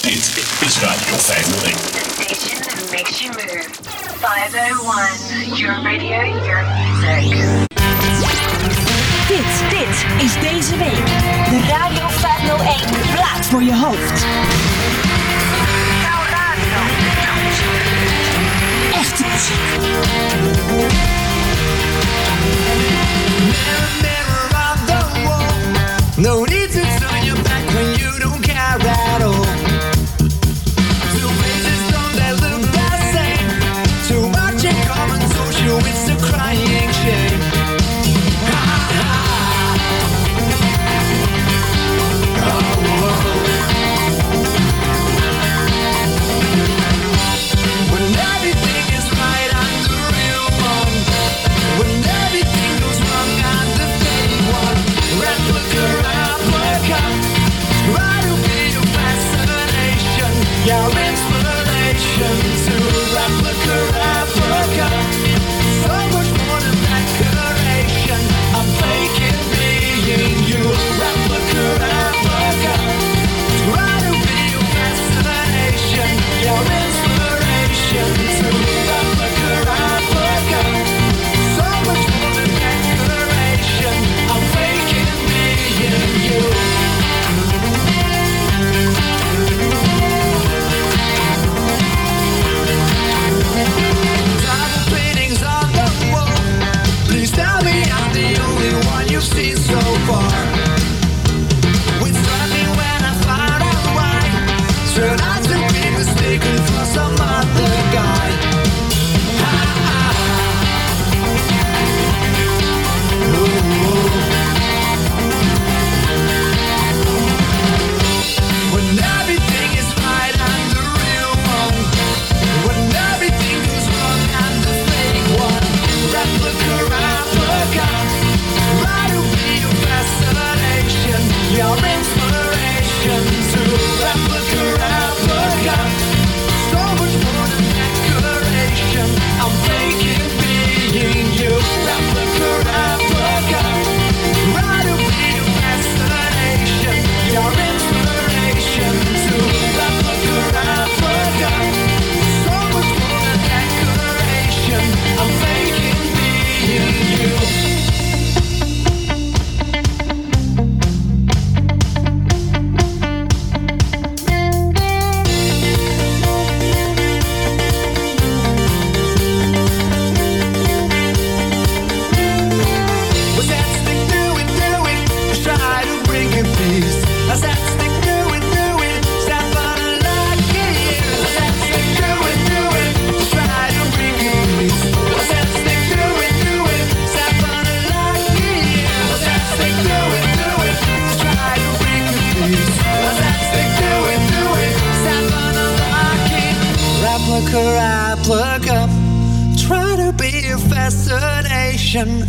Dit is Radio 501. Station that makes you move. 501, your radio, your music. Dit, dit is deze week. De Radio 501, plaats voor je hoofd. Nou, radio. Echte muziek. Mirror, mirror.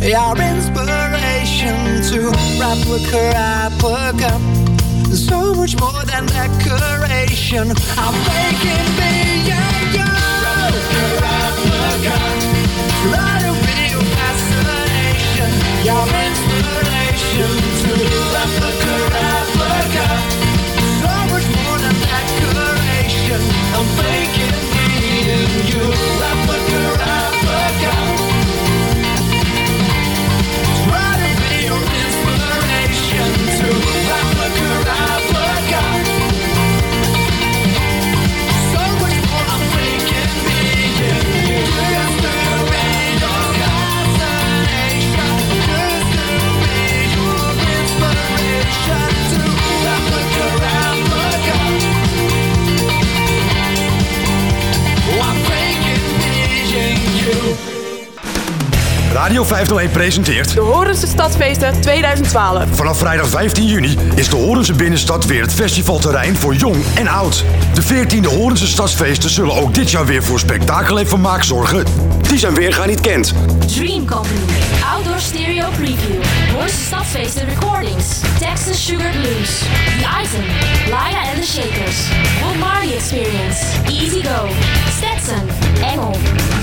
Your inspiration to replica, replica. So much more than decoration. I'm making me. 501 presenteert... De Horense Stadsfeesten 2012. Vanaf vrijdag 15 juni is de Horense Binnenstad weer het festivalterrein voor jong en oud. De 14e Horense Stadsfeesten zullen ook dit jaar weer voor spektakel en vermaak zorgen. Die zijn weerga niet kent. Dream Company, Outdoor Stereo Preview, Horense Stadsfeesten Recordings, Texas Sugar Blues, The Item, Laya and the Shakers, Bob Marley Experience, Easy Go, Stetson, Engel.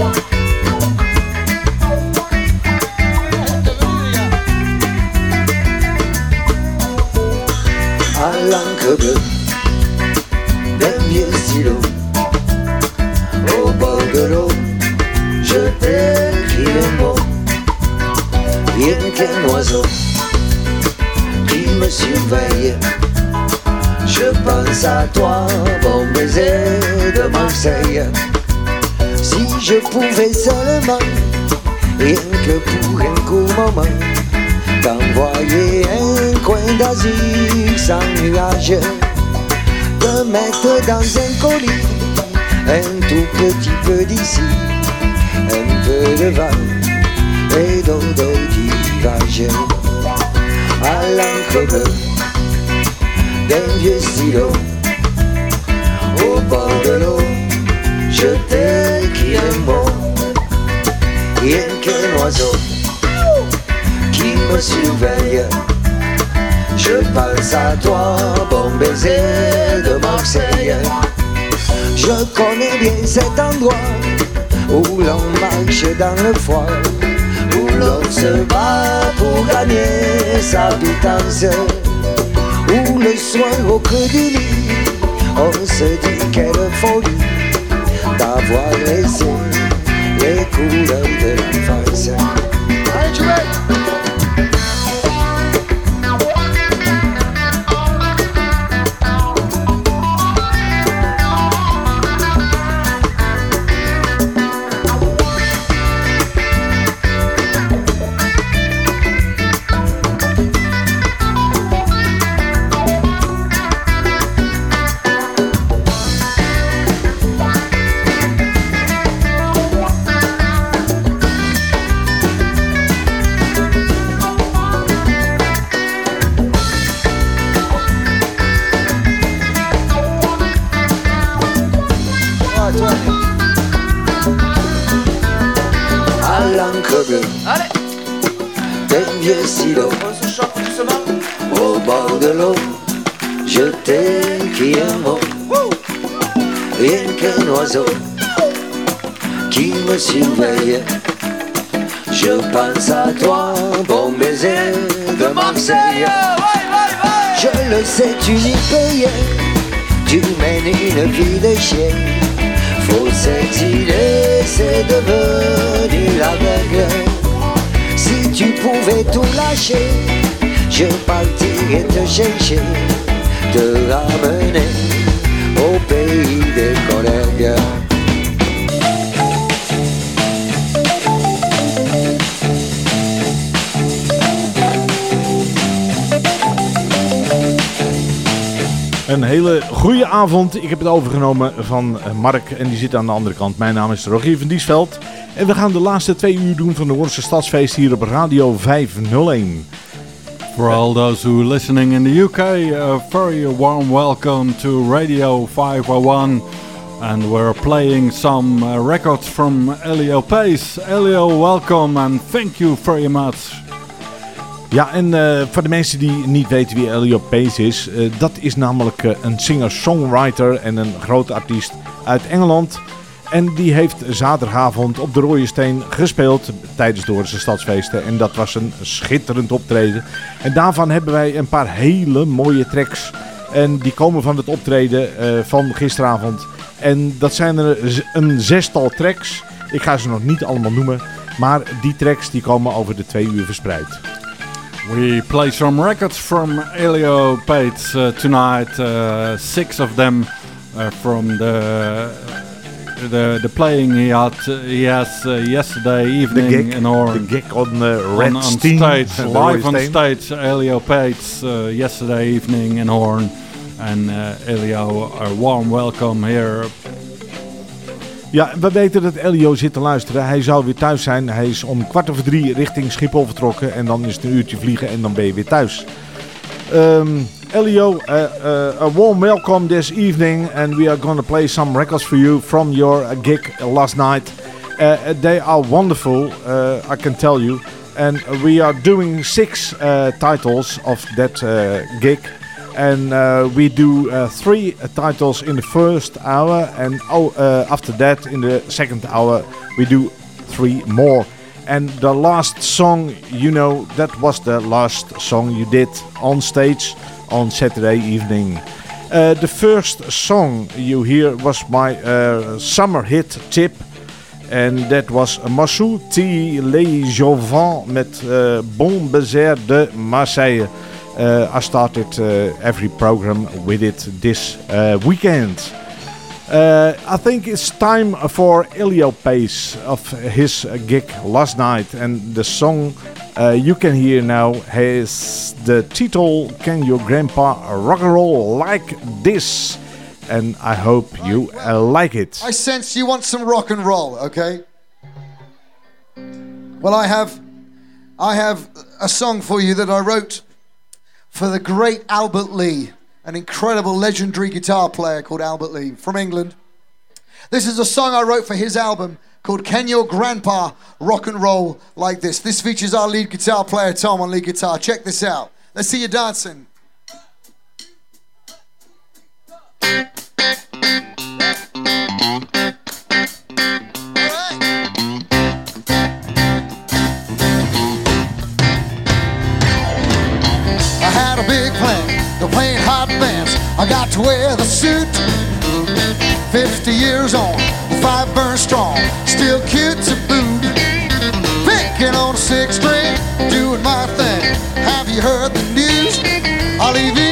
À l'encre bleue d'un vieux stylo au bord de l'eau je t'écris les mots, rien qu'un oiseau qui me surveille je pense à toi bon baiser de Marseille je pouvais seulement rien que pour un court moment t'envoyer un coin d'Asie sans nuage, te mettre dans un colis, un tout petit peu d'ici, un peu de vin et d'eau de tirage à l'encre d'un vieux stylo au bord de l'eau. Je t'écris un mot, rien qu'un oiseau qui me surveille. Je pense à toi, bon baiser de Marseille. Je connais bien cet endroit où l'on marche dans le froid, où l'on se bat pour gagner sa pitance, où le soir au creux du lit, on se dit quelle folie d'avoir laissé les couleurs de l'enfance. Au bord de l'eau, je t'écris un mot, rien qu'un oiseau qui me surveille. Je pense à toi, bon baiser de Marseille. Je le sais, tu n'y rien, tu mènes une vie de chien. Faut s'exiler, c'est devenu la règle. Si tu pouvais tout lâcher, je partirais te chercher, te ramener au pays des collègues. Een hele goede avond. Ik heb het overgenomen van eh, Mark en die zit aan de andere kant. Mijn naam is Rogier van Diesveld. En we gaan de laatste twee uur doen van de Hoornse Stadsfeest hier op Radio 501. For all those who are listening in the UK, a very warm welcome to Radio 501. And we're playing some uh, records from Elio Pace. Elio, welcome and thank you very much. Ja, en eh, voor de mensen die niet weten wie Elliot Pace is, eh, dat is namelijk eh, een singer-songwriter en een grote artiest uit Engeland. En die heeft zaterdagavond op de Rode Steen gespeeld tijdens de Hoornse Stadsfeesten. En dat was een schitterend optreden. En daarvan hebben wij een paar hele mooie tracks. En die komen van het optreden eh, van gisteravond. En dat zijn er een zestal tracks. Ik ga ze nog niet allemaal noemen. Maar die tracks die komen over de twee uur verspreid. We play some records from Elio Pates uh, tonight. Uh, six of them from the the the playing he had he has uh, yesterday The evening gig, in Orange. the gig on uh, Red on, stage, the live on stage, Elio Pates uh, yesterday evening in Horn. And Elio, a warm welcome here. Ja, we weten dat Elio zit te luisteren. Hij zou weer thuis zijn. Hij is om kwart over drie richting Schiphol vertrokken. En dan is het een uurtje vliegen en dan ben je weer thuis. Um, Elio, uh, uh, a warm welcome this evening. And we are going to play some records for you from your uh, gig last night. Uh, they are wonderful, uh, I can tell you. And we are doing six uh, titles of that gig. And we do three titles in the first hour. And oh, after that, in the second hour, we do three more. And the last song, you know, that was the last song you did on stage on Saturday evening. Uh, the first song you hear was my uh, summer hit tip. And that was Massou T. Les Jovan met uh, Bon Baiser de Marseille. Uh, I started uh, every program with it this uh, weekend. I think it's time for Elio Pace of his gig last night, and the song uh, you can hear now has the title "Can Your Grandpa Rock and Roll Like This?" And I hope you uh, like it. I sense you want some rock and roll, okay? Well, I have, I have a song for you that I wrote for the great Albert Lee an incredible legendary guitar player called Albert Lee from England. This is a song I wrote for his album called Can Your Grandpa Rock and Roll Like This? This features our lead guitar player Tom on lead guitar. Check this out. Let's see you dancing. I had a big plan to playing hot bands. I got to wear the suit. 50 years on, five burn strong, still cute to boot. Picking on a six string, doing my thing. Have you heard the news? I'll leave it,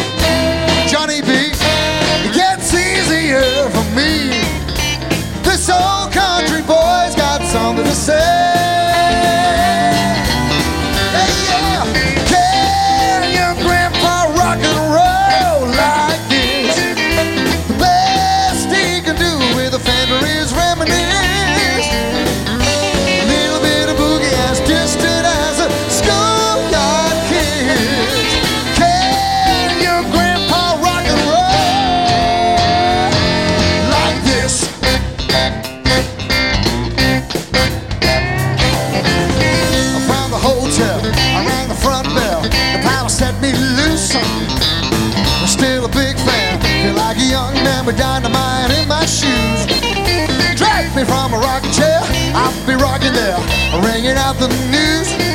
ringing out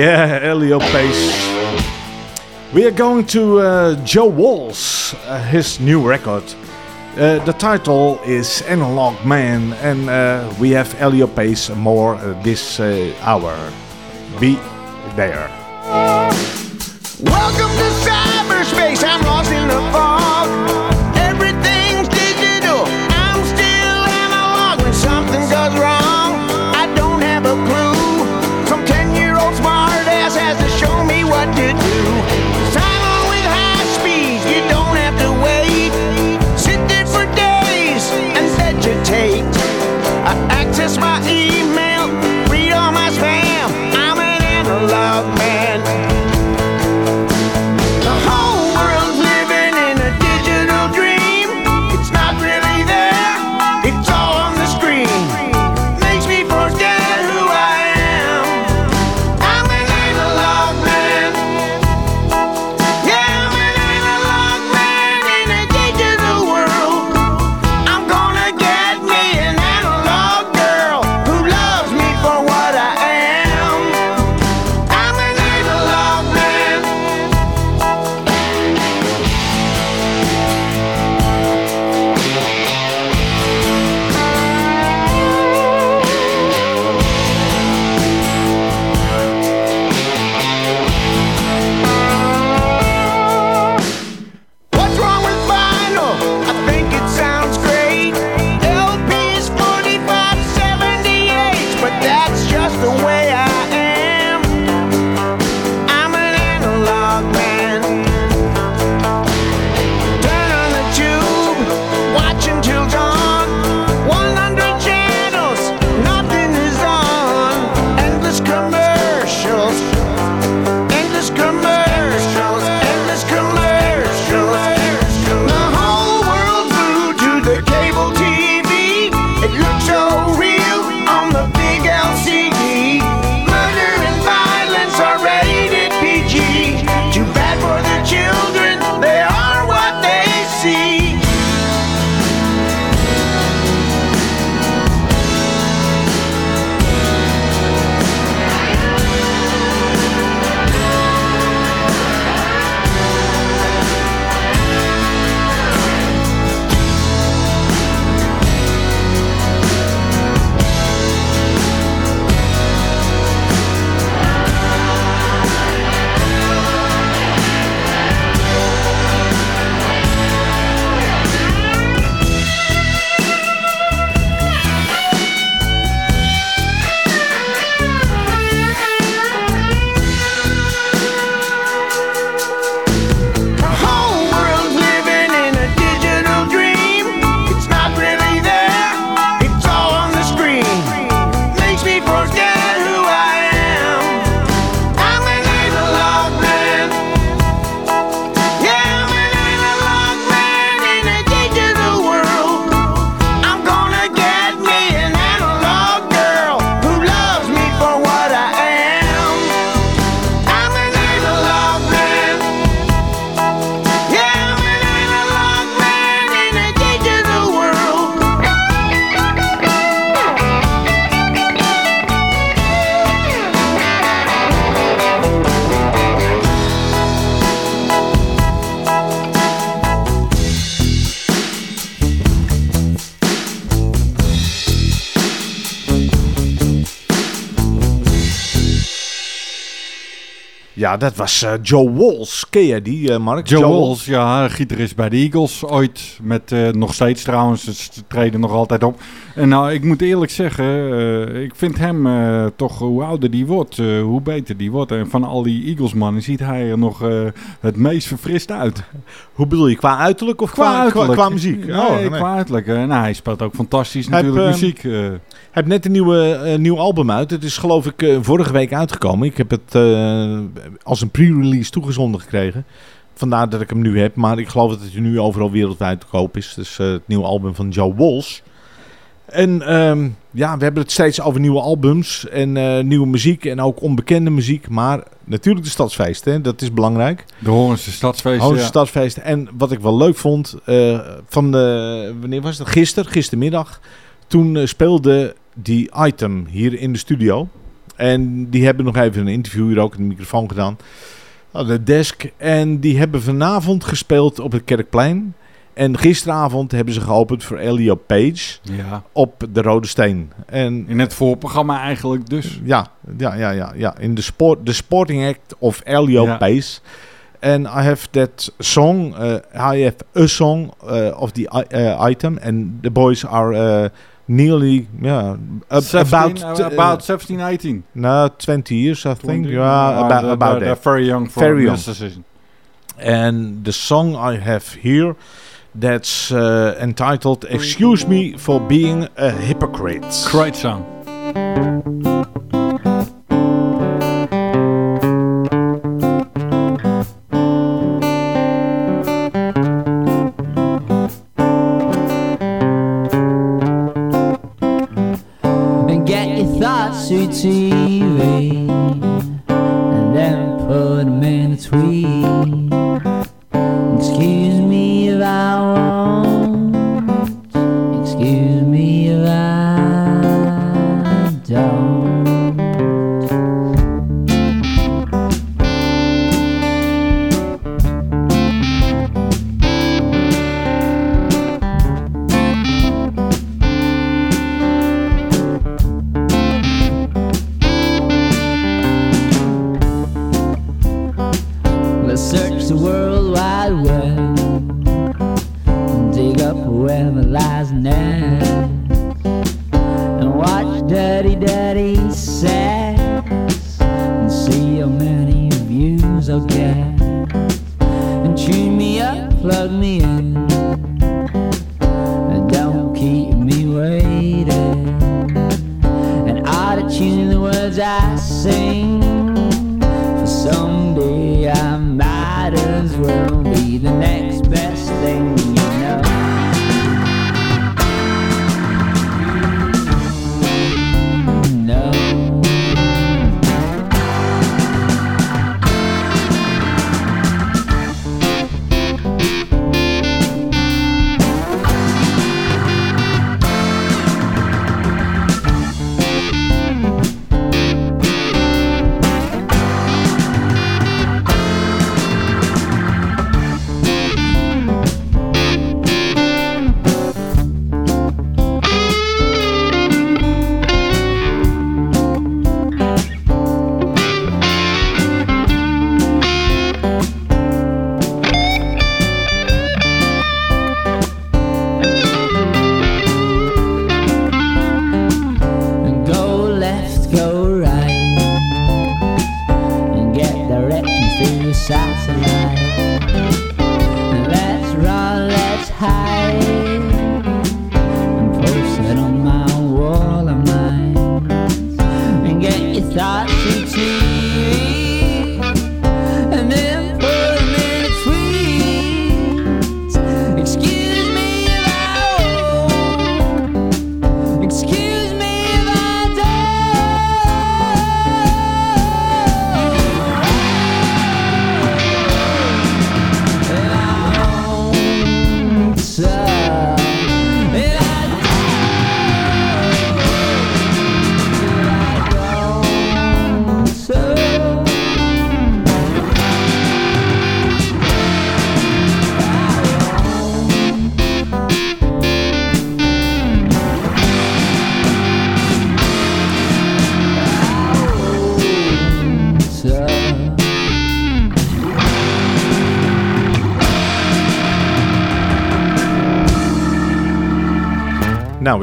Yeah, Elio Pace. We are going to uh, Joe Walsh, uh, his new record. Uh, the title is Analog Man, and uh, we have Elio Pace more uh, this uh, hour. Be there. Welcome to. Ja, dat was eh, Joe Walls. Ken jij die, eh, Mark? Joe Walls, ja, gitarist bij de Eagles. Ooit met, eh, nog steeds trouwens, ze treden nog altijd op. En nou, ik moet eerlijk zeggen, eh, ik vind hem eh, toch, hoe ouder die wordt, eh, hoe beter die wordt. En van al die Eagles mannen ziet hij er nog eh, het meest verfrist uit. Hoe bedoel je, qua uiterlijk of qua, qua, qua muziek? Nee, Oh, nee. qua uiterlijk. eh, nou, hij speelt ook fantastisch natuurlijk heeft, muziek. eh. Hij heeft net een nieuwe, eh, nieuw album uit. Het is geloof ik eh, vorige week uitgekomen. Ik heb het eh, als een pre-release toegezonden gekregen. Vandaar dat ik hem nu heb. Maar ik geloof dat hij nu overal wereldwijd te koop is. Dus eh, het nieuwe album van Joe Walls. En ehm, ja, we hebben het steeds over nieuwe albums en eh, nieuwe muziek en ook onbekende muziek. Maar natuurlijk de stadsfeesten, hè, dat is belangrijk. De Hoornse Stadsfeesten. Ja. stadsfeesten. En wat ik wel leuk vond, eh, van de, wanneer was het? Gisteren, gistermiddag. Toen eh, speelde die item hier in de studio. En die hebben nog even een interview hier ook in de microfoon gedaan. Oh, de Desk. En die hebben vanavond gespeeld op het Kerkplein. En gisteravond hebben ze geopend voor Elio Page Ja. op de Rode Steen. En In het voorprogramma eigenlijk dus. ja, ja, ja, ja, ja. In de sport, the sporting act of Elio Ja. Pace. And I have that song. Uh, I have a song uh, of the uh, item, and the boys are nearly yeah ab- 17, about uh, about 17, 18. no 20 years, I think. 20. Yeah, Ah, about, they're- about they're that. very young for Very young. And the song I have here, that's uh, entitled "Excuse Me for Being a Hypocrite." Great song. and get your thoughts through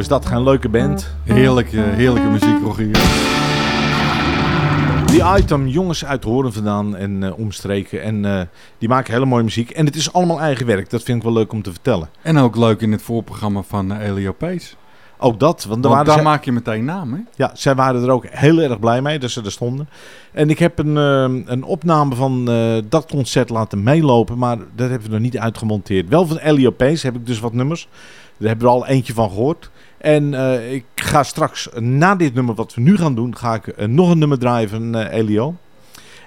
is dat geen leuke band? Heerlijke, heerlijke muziek, Rogier. Die item, jongens uit Horen vandaan en eh, omstreken. En eh, die maken hele mooie muziek. En het is allemaal eigen werk. Dat vind ik wel leuk om te vertellen. En ook leuk in het voorprogramma van uh, Elio Pace. Ook dat. Want, daar, Want maak je meteen naam, hè? Ja, zij waren er ook heel erg blij mee dat ze er stonden. En ik heb een, eh, een opname van eh, dat concert laten meelopen, maar dat hebben we nog niet uitgemonteerd. Wel van Elio Pace heb ik dus wat nummers. Daar hebben we al eentje van gehoord. En eh, ik ga straks, na dit nummer wat we nu gaan doen, ga ik eh, nog een nummer draaien van eh, Elio.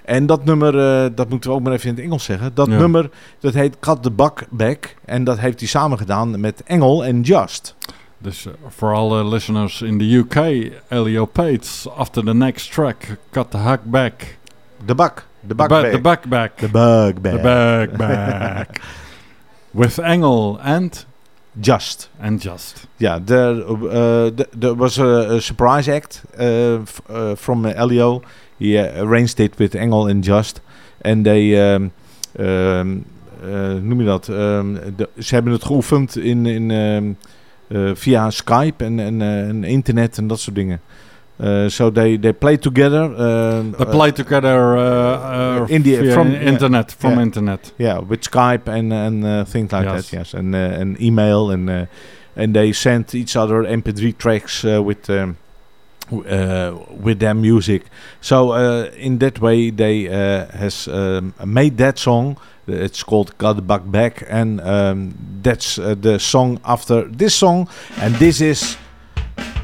En dat nummer, dat moeten we ook maar even in het Engels zeggen. Dat Ja. nummer, dat heet Cut the Buck Back. En dat heeft hij samen gedaan met Engel en Just. Dus uh, for all the listeners in the UK, Elio Pates, after the next track, cut the hack back. De bak. The bu- Bugback. The Bugback. The Bugback. The Bugback. With Engel and Just. and Just. Yeah, there, uh, was a surprise act uh, uh, from Elio. He arranged it with Engel and Just. En they, um, um, noem je dat? Um, de- ze hebben het geoefend in, in, um, via Skype en, en, en internet en dat soort dingen. Uh, so they, they play together. um, They uh, play together uh, uh, in the- from- internet, from yeah. internet. Yeah, with Skype and and uh, things like Yes. that. Yes, and uh, and email and uh, and they sent each other MP3 tracks with um, uh, with their music. So uh, in that way, they uh, has um, made that song. It's called "Got the Bug Back," and um, that's uh, the song after this song. And this is.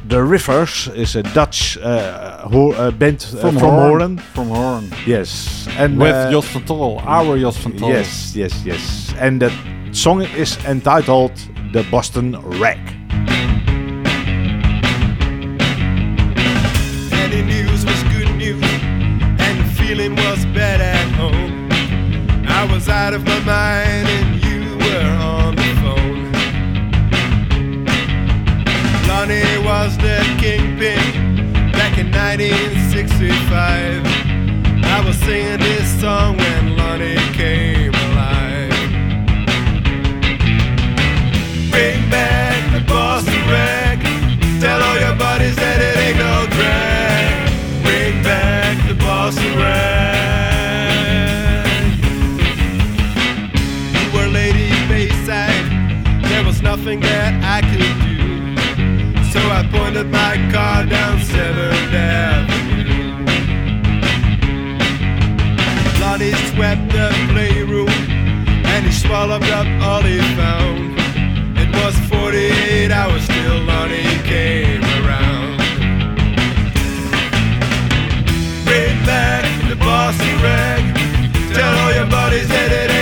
The Rivers is a Dutch uh, ho- uh, band uh, from, Hoorn. From Horn. Yes, and With uh, Jos van Tol, our Jos van Tol. Yes, yes, yes. And the song is entitled The Boston Rag. Any news was good news, and the feeling was bad at home. I was out of my mind, was the kingpin back in 1965. I was singing this song when Lonnie the playroom and he swallowed up all he found. It was 48 hours till Lonnie came around. Bring back the Boston rag. Tell all your buddies that it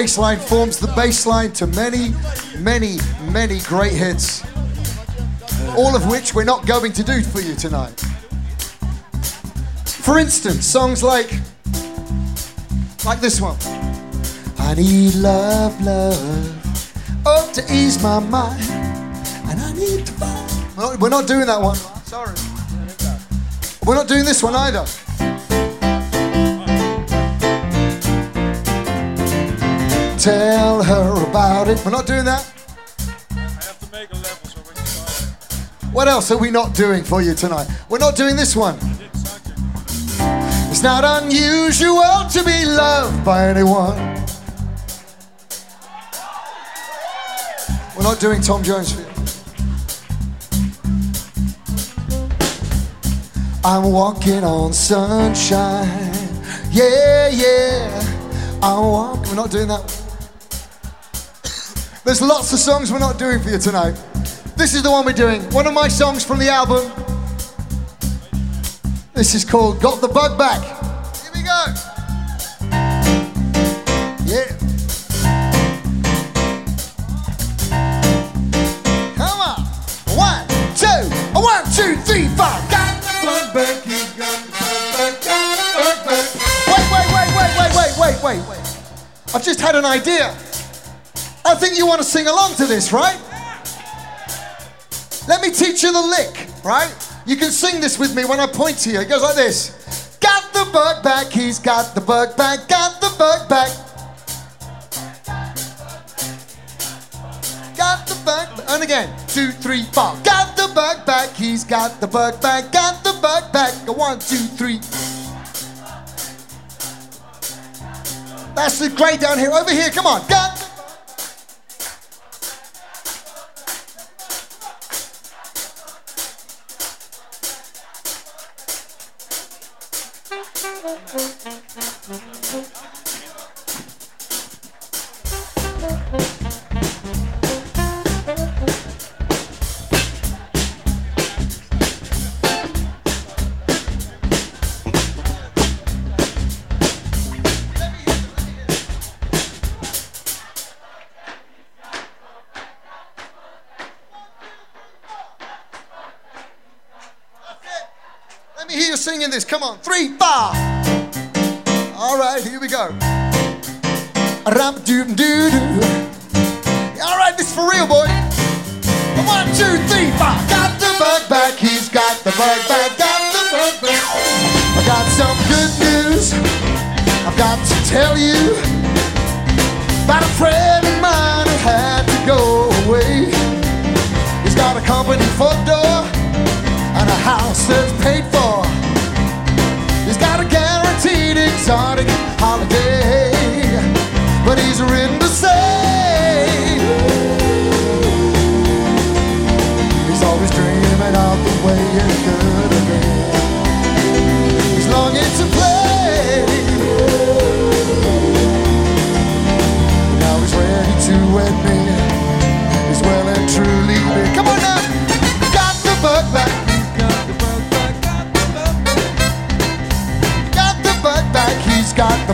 bass line? Forms the bass line to many, many, many great hits. All of which we're not going to do for you tonight. For instance, songs like like this one. I need love, love, oh to ease my mind, and I need to find. We're not doing that one. Sorry. We're not doing this one either. Tell her about it. We're not doing that. What else are we not doing for you tonight? We're not doing this one. It's not unusual to be loved by anyone. We're not doing Tom Jones for you. I'm walking on sunshine. Yeah, yeah. I'm walking. We're not doing that. There's lots of songs we're not doing for you tonight. This is the one we're doing. One of my songs from the album. This is called Got the Bug Back. Here we go. Yeah. Come on. One, two, one, two, three, five. Got the bug back. You got the bug back. Got the bug back. Wait, wait, wait, wait, wait, wait, wait, wait. I've just had an idea. I think you want to sing along to this, right? Let me teach you the lick, right? You can sing this with me when I point to you. It goes like this. Got the bug back, he's got the bug back, got the bug back. Got the bug. And again, two, three, four. Got the bug back, he's got the bug back, got the bug back. One, two, three. That's the great down here. Over here, come on. Got singing this. Come on. Three, four. All right, here we go. Ram doo doo doo. All right, this is for real, boy. One, two, three, four. Got the bug back. He's got the bug back. Got the bug back. I got some good news. I've got to tell you about a friend of mine who had to go away. He's got a company photo and a house that's paid for. Exotic holiday, but he's written to say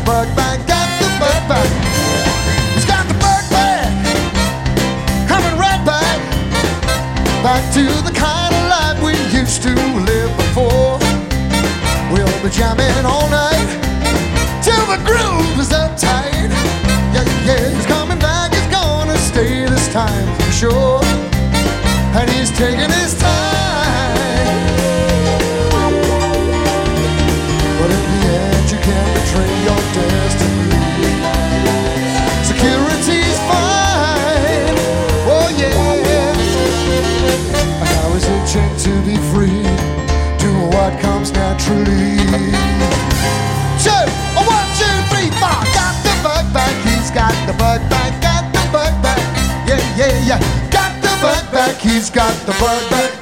bug back, got the bug back. He's got the bug back, coming right back, back to the kind of life we used to live before. We'll be jamming all night till the groove is uptight. Yeah, yeah, he's coming back, he's gonna stay this time for sure, and he's taking his He's got the bug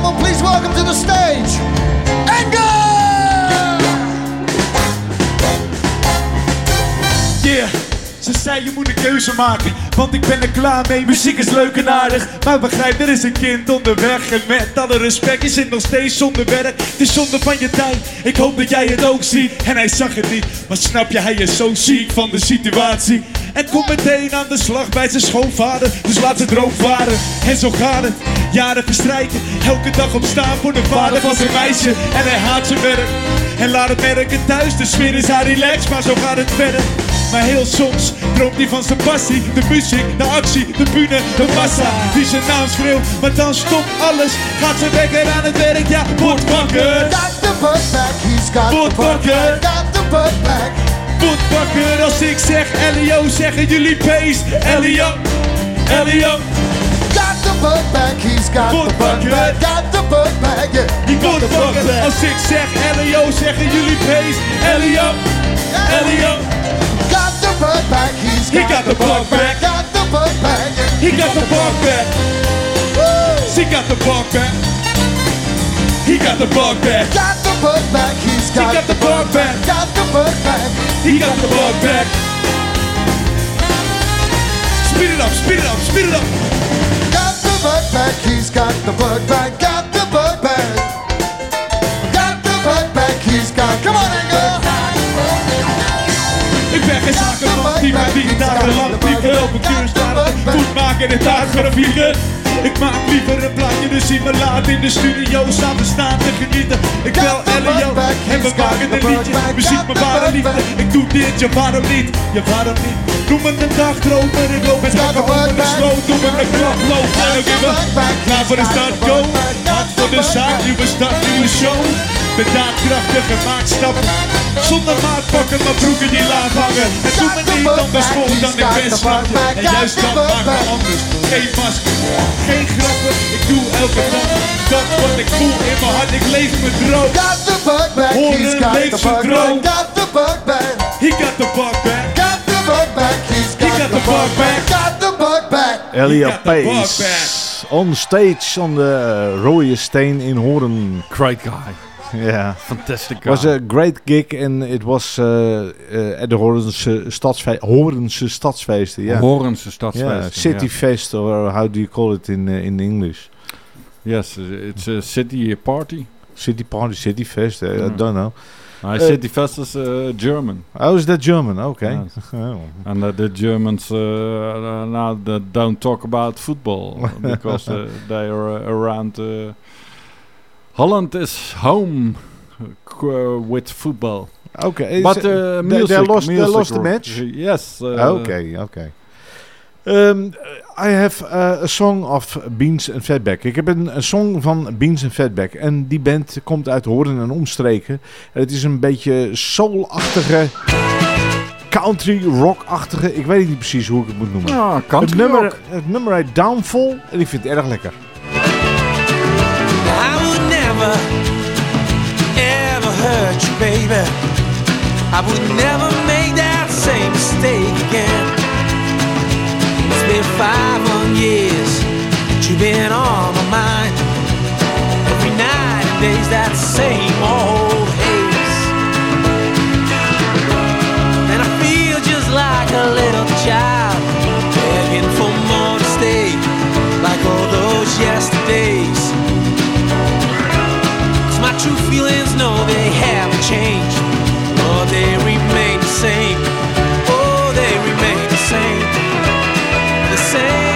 gentlemen, please welcome to the stage, Anger! Yeah. Ze zei je moet een keuze maken, want ik ben er klaar mee. Muziek is leuk en aardig, maar begrijp, er is een kind onderweg. En met alle respect, je zit nog steeds zonder werk. Het is zonde van je tijd, ik hoop dat jij het ook ziet. En hij zag het niet, maar snap je, hij is zo ziek van de situatie. En komt meteen aan de slag bij zijn schoonvader, dus laat ze droog varen. En zo gaat het, jaren verstrijken. Elke dag opstaan voor de vader van zijn meisje. En hij haat zijn werk. En laat het merken thuis, de sfeer is haar relaxed, maar zo gaat het verder. Maar heel soms droomt hij van zijn passie, de muziek, de actie, de bühne, de massa. Die zijn naam schreeuwt, maar dan stopt alles. Gaat zijn wekker aan het werk, ja, wordt wakker. Wordt wakker. Wordt als ik zeg Elio, zeggen jullie beest. Elio, Elio book bag, he's got the book bag. Got the book bag, yeah. Die book book bag. Als ik zeg L.E.O. zeggen jullie please L.E.O. L.E.O. Got the book bag, he's got, he got the, the book bag. Got the book bag, yeah. He got the book bag. She got the book bag. He got the bug back. Got the bug back. he's got, he got the book bag. Got the bug back. He got the book back. Speed it up, speed it up, speed it up. Back, he's got the bug back, got the bug back. Got the bug back, he's got. Come on, Anger! Ik ben geen zakenman die maar die dagenlang vliegen op een keurstaan. Goed maken en het taart vliegen. Ik maak liever een plaatje, dus zie me laat in de studio samen staan te genieten. Ik bel Elio en we maken een liedje. Muziek mijn ware liefde. Ik doe dit, ja waarom niet? Ja waarom niet? Noem me een dagdromer, ik loop met zakken over de sloot. Noem me een klaploop, I don't give a Klaar voor de start, go. Hard voor de zaak, nieuwe start, nieuwe show. Met daadkrachtige maakstappen. Zonder maatpakken, maar broeken die laag hangen. Het doet me niet anders voor dan ik ben. En juist dat maakt me anders. Geen masker, geen grappen. Ik doe elke dag dat wat ik voel in mijn hart. Ik leef mijn droom. Got the bug back, he's Horen got leeft the zijn bug droom. back, got the bug back. He got the bug back. Got the bug back, he's got, got the the bug bug back, got the bug back. Elia got the bug Pace on stage on the uh, Rode Steen in Horen. Great guy. Yeah. Fantastic was a great gig and it was uh, at the Horense, stadsfe Horense Stadsfeesten. Yeah. Horense Stadsfeesten, Yeah, City yeah. Fest or how do you call it in uh, in English? Yes, it's a city party. City party, City Fest. Uh, I Mm. don't know. Uh, Uh, city Fest is uh, German. Oh, is that German? Okay. Yes. Oh. And uh, the Germans uh, now don't talk about football because uh, they are uh, around. Holland is home with football. Okay, is but uh, music, they lost- they music lost the match? Yes. Uh, okay, okay. Um, I have uh, a song of Beans and Fatback. Ik heb een, een song van Beans and Fatback. En die band komt uit Horen en omstreken. En het is een beetje soul-achtige, country rock-achtige. Ik weet niet precies hoe ik het moet noemen. Ja, het, nummer, rock. het nummer heet Downfall. En ik vind het erg lekker. Never, ever hurt you, baby. I would never make that same mistake again. It's been five long years that you've been on my mind. Every night and day's that same old haze. And I feel just like a little child true feelings, no, they haven't changed. Oh, they remain the same. Oh, they remain the same. The same.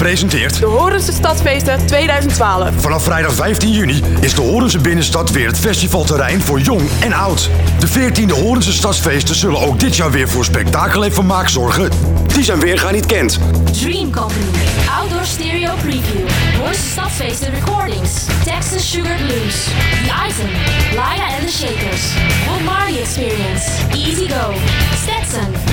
Presenteert... De Horense Stadsfeesten 2012. Vanaf vrijdag 15 juni is de Horense Binnenstad weer het festivalterrein voor jong en oud. De 14e Horense Stadsfeesten zullen ook dit jaar weer voor spektakel en vermaak zorgen. Die zijn weerga niet kent. Dream Company. Outdoor Stereo Preview. Hoorse Stadsfeesten Recordings. Texas Sugar Blues. The Item. Laya and the Shakers. Bob Marley Experience. Easy Go. Stetson.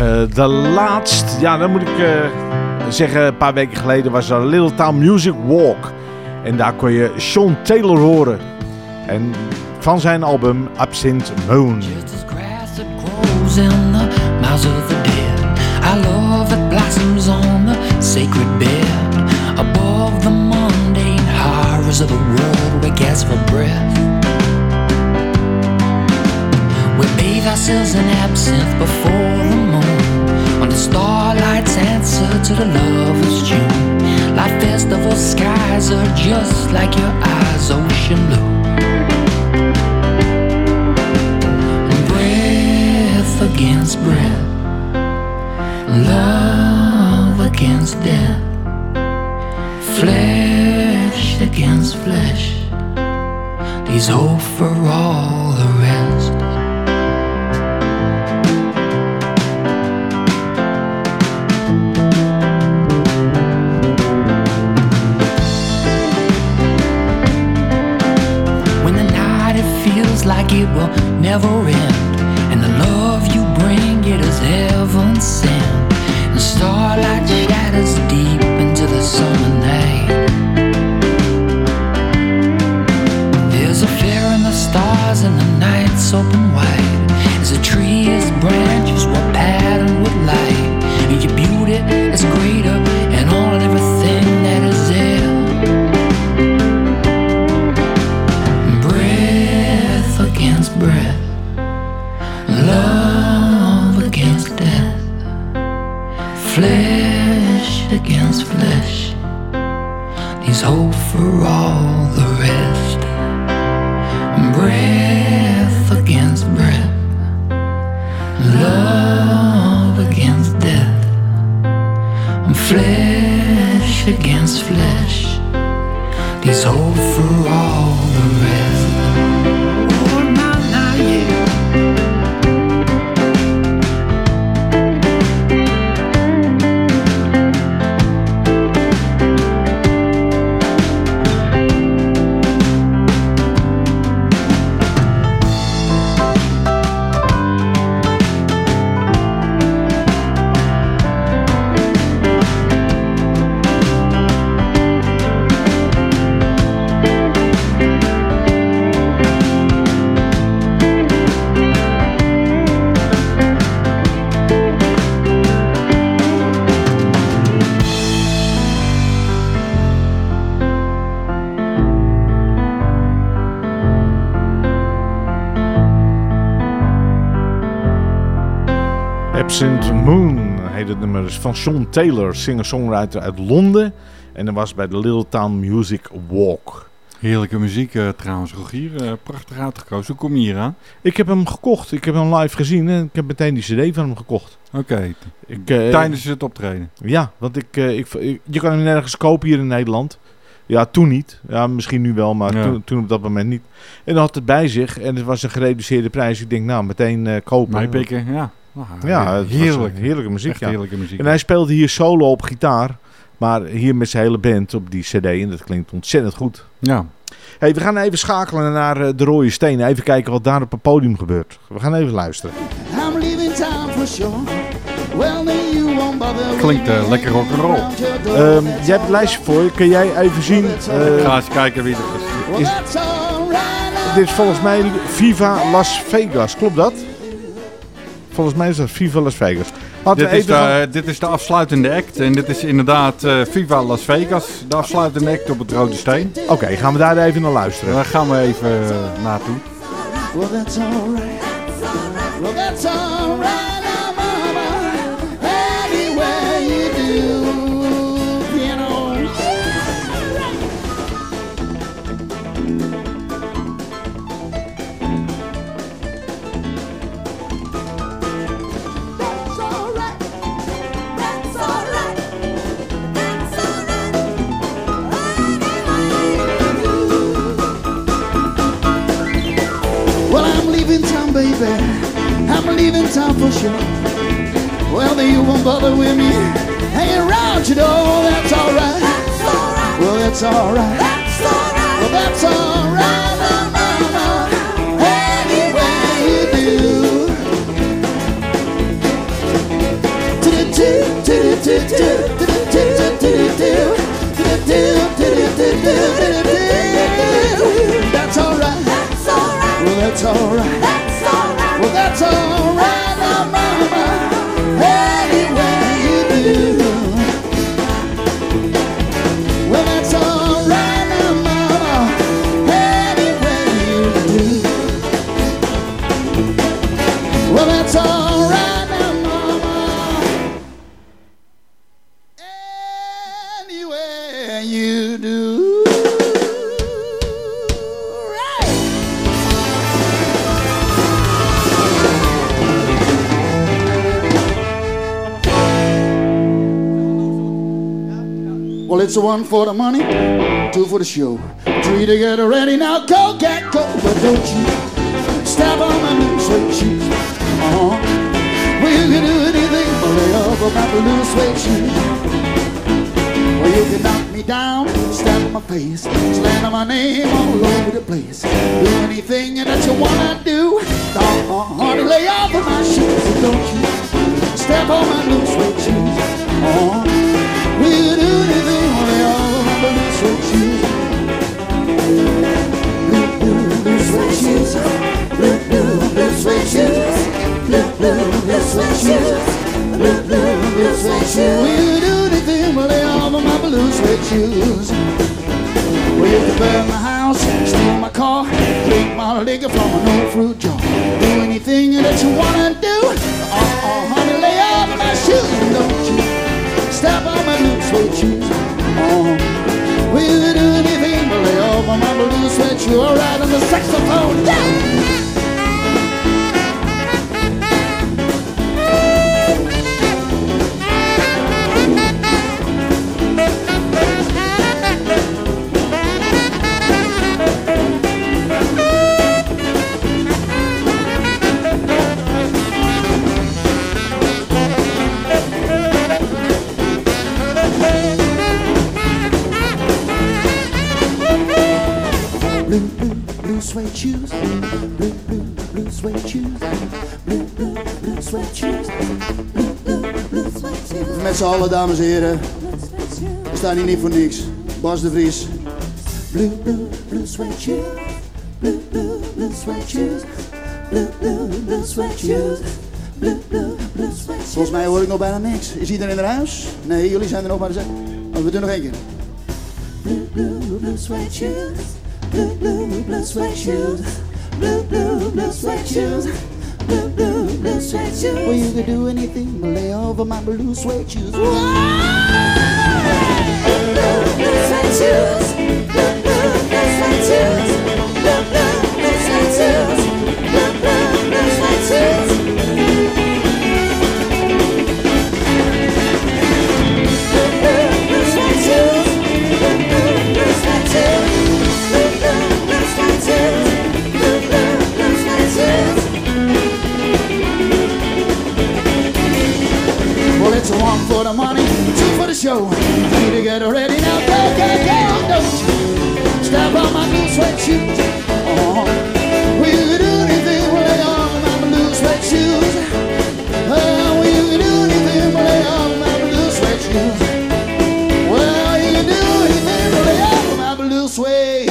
Eh, de laatst, ja, dan moet ik eh, zeggen, een paar weken geleden was er Little Town Music Walk. En daar kon je Sean Taylor horen. En van zijn album Absinthe Moon. I love it blossoms on the sacred bed. Above the mundane horrors of the world, we gasp for breath. We bathe ourselves in absinthe before starlight's answer to the lover's tune. Like festival skies are just like your eyes, ocean blue. breath against breath, love against death, flesh against flesh. These hope for all it will never end. And the love you bring, it is heaven sent. And starlight shadows deep into the summer night. There's a fear in the stars, and the night's open wide. Van Sean Taylor, singer-songwriter uit Londen. En dat was bij de Little Town Music Walk. Heerlijke muziek eh, trouwens, Rogier. Eh, prachtig uitgekozen. Hoe kom je hier aan? Ik heb hem gekocht. Ik heb hem live gezien en ik heb meteen die cd van hem gekocht. Oké. Eh, Tijdens het optreden? Ja, want ik, ik, ik- je kan hem nergens kopen hier in Nederland. Ja, toen niet. Ja, misschien nu wel, maar Ja. toen, toen op dat moment niet. En dan had het bij zich en het was een gereduceerde prijs. Ik denk, nou, meteen kopen. Meepikken, ja. Ah, ja, het was heerlijk. heerlijke muziek. Echt ja. heerlijke muziek, En hij speelde hier solo op gitaar. Maar hier met zijn hele band op die cd. En dat klinkt ontzettend goed. Ja. Hey, we gaan even schakelen naar eh, de Rode Steen. Even kijken wat daar op het podium gebeurt. We gaan even luisteren. I'm leaving town for sure. Well, then you won't bother Klinkt eh, lekker rock'n'roll. Ehm, jij hebt het lijstje voor je. Kun jij even zien? eh, Ik ga eens kijken wie er is. is dit is volgens mij Viva Las Vegas. Klopt dat? Volgens mij is dat Viva Las Vegas. Laten Dit is, de, gaan- dit is de afsluitende act. En dit is inderdaad eh, Viva Las Vegas. De afsluitende act op het Rode Steen. Oké, gaan we daar even naar luisteren. Daar gaan we even eh, naartoe. Well, that's alright. Baby. I'm leaving town for sure. Well, then you won't bother with me. Hanging around, you know, that's alright. Well, that's alright. Well, that's alright, do-do-do, do-do-do, do-do-do, do-do-do. That's alright. Well, that's alright. It's one for the money, two for the show. Three to get ready now, go get go, but don't you step on my new suede shoes. Uh-huh. Well, you can do anything but lay off of my blue suede shoes. Well, you can knock me down, stab on my face, slander my name all over the place. Do anything that you wanna do. Uh-huh. To lay off of my shoes, so don't you step on my blue suede shoes. Uh-huh. You do suede shoes. Blue, suede shoes. Blue, suede shoes. Will you do anything all my blue suede shoes? Well, you burn my house, steal my car, my liquor from an old fruit jar. Do anything that you wanna do. Uh-uh, honey, lay my shoes, don't you? On my blue suede shoes. Oh, will do anything my blue suede shoes? All right, on the saxophone. Yeah. Z'n allen, dames en heren. We staan hier niet voor niks. Bas de Vries. Blue, blue, blue shoes. Blue, blue, blue shoes. Blue, blue, blue shoes. Blue, blue, blue shoes. Volgens mij hoor ik nog bijna niks. Is iedereen naar huis? Nee, jullie zijn er nog maar. te Oh, we doen nog één keer. Blue, blue, blue shoes. Blue, blue, blue shoes. Blue, blue, blue suede shoes. Well, you could do anything but lay over my blue suede shoes. Blue, blue suede shoes. A one for the money, two for the show. Three to get ready now. Go, go, go, don't you step on my blue shoes. Oh, will you do anything when they on my blue suede shoes? Oh, uh, will you do anything when they on my blue suede shoes? Well, you can do anything when they on my blue suede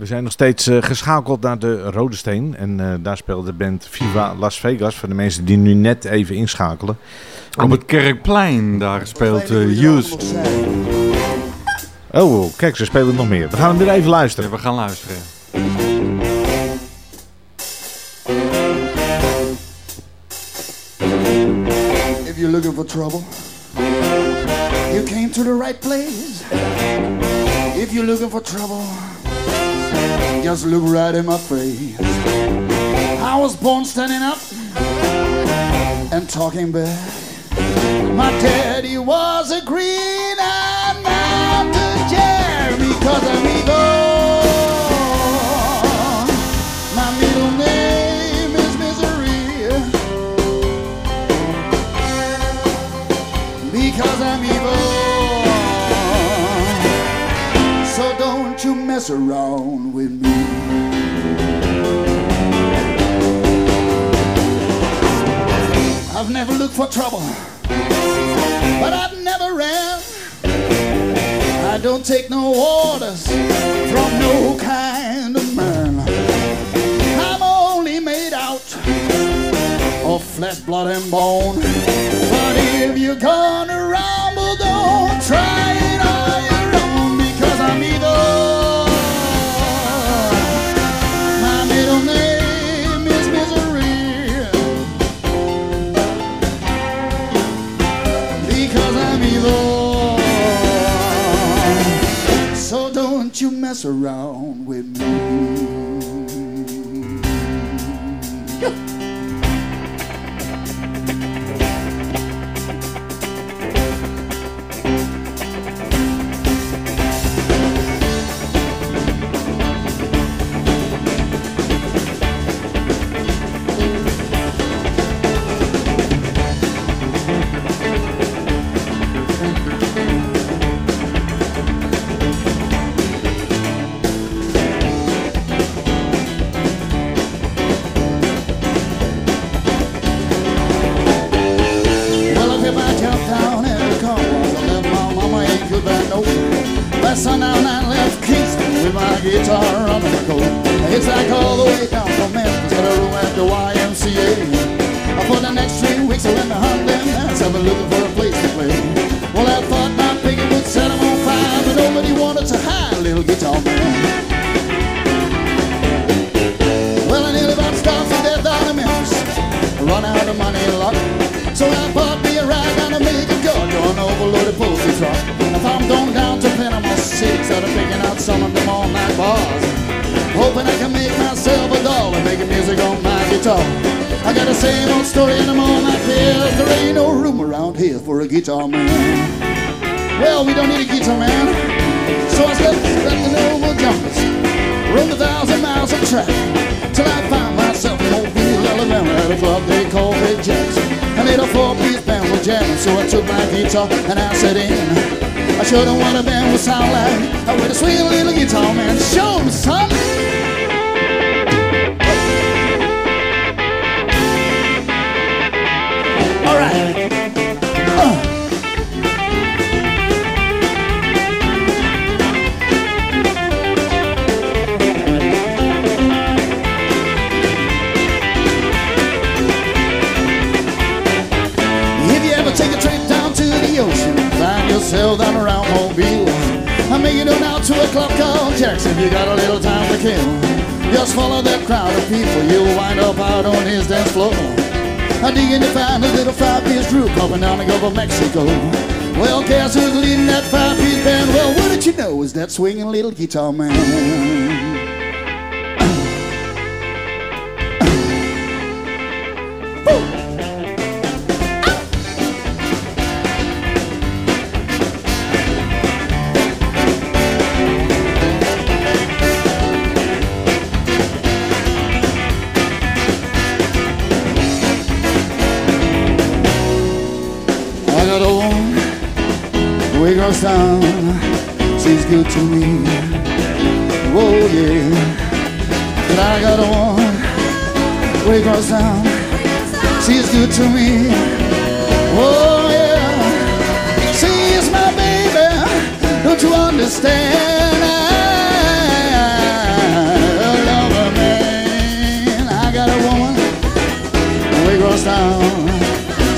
We zijn nog steeds eh, geschakeld naar de Rode Steen. En eh, daar speelt de band Viva Las Vegas. Voor de mensen die nu net even inschakelen. Op het Kerkplein, daar speelt uh, Used. Oh, kijk, ze spelen nog meer. We gaan hem weer even luisteren. we gaan luisteren. If you're looking for trouble, you came to the right place. If you're looking for trouble, just look right in my face. I was born standing up and talking back. My daddy was a green eyed mountain Jerry because I'm evil. My middle name is Misery. because I'm evil. Mess around with me. I've never looked for trouble, but I've never ran. I don't take no orders from no kind of man. I'm only made out of flesh, blood, and bone. But if you're gonna rumble, don't try it on mess around with me. Bad no. Last sundown I left Kingston with my guitar under my coat. It's like all the way down from Memphis to the room at the YMCA. For the next three weeks I went to hunt them dance. I've been looking for a place to play. Well, I started picking out some of them all-night bars. Hoping I can make myself a dollar making music on my guitar. I got the same old story in them all-night beers. There ain't no room around here for a guitar man. Well, we don't need a guitar man. So I in the oval jumpers. Rode a thousand miles of track till I found myself in Mobile, Alabama at a club they called Red Jackson. I made a four-piece band with jamming, so I took my guitar and I set in. I sure don't want a band with sound like I with a sweet little guitar man. Show 'em some. Alright. Uh. yourself down around. I make it on out to a club called Jackson. You got a little time to kill. Just follow that crowd of people. You'll wind up out on his dance floor. I dig in to find a little five-piece group coming down the Gulf of Mexico. Well, guess who's leading that five-piece band? Well, what did you know? Is that swinging little guitar man? Good to me. Oh yeah, but I got a woman, way girls down, she's good to me. Oh yeah, she's my baby, don't you understand? I love her, man. I got a woman, way girls down.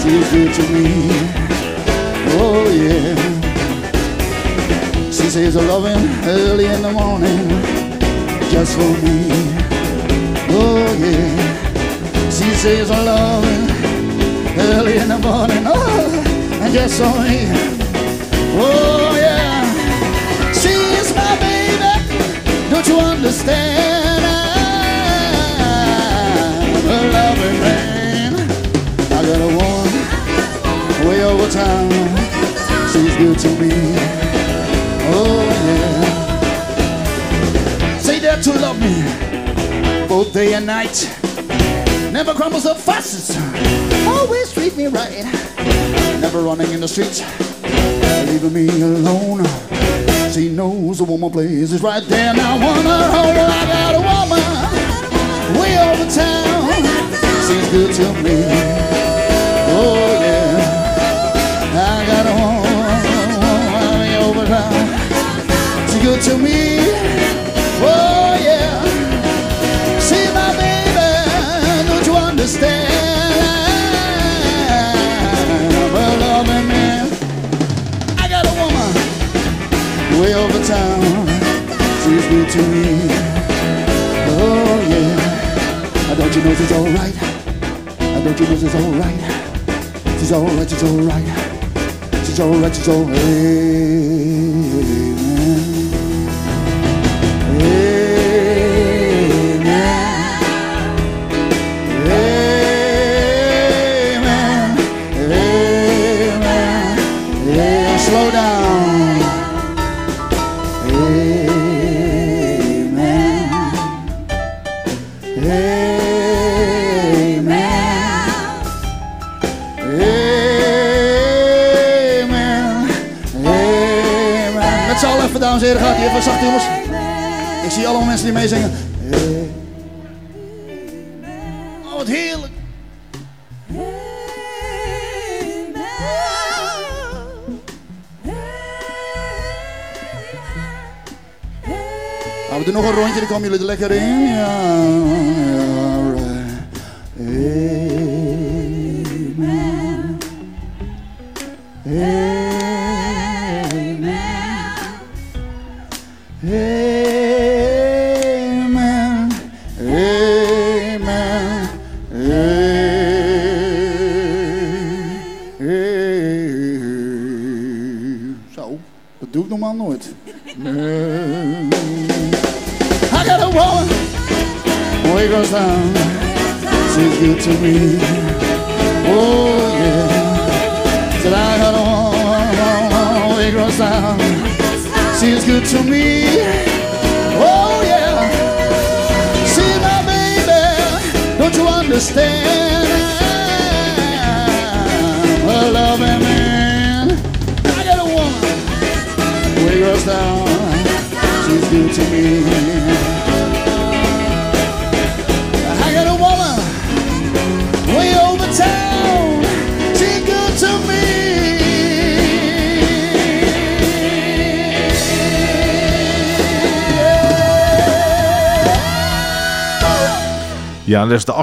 She's good to me. She says a loving early in the morning just for me. Oh yeah. She says loving early in the morning. Oh, and just for me. Oh yeah. She's my baby. Don't you understand? I'm a loving man. I got a woman way over town. She's good to me. Both day and night. Never crumbles up fusses. Always treat me right. Never running in the streets. Leaving me alone. She knows a woman place is right there. Now woman, oh, I got a woman way over town. She's good to me. Oh yeah. I got a woman way over town. She's good to me. Understand? A loving man. I got a woman way over town. She's good to me. Oh yeah. Don't you know she's alright? Don't you know she's alright? She's alright, she's alright. She's alright, she's alright. Amen. Dames en heren, gaat hij even zacht, jongens. Ik zie allemaal mensen die meezingen. Oh, wat heerlijk. Nou, we doen nog een rondje, dan komen jullie er lekker in. Ja,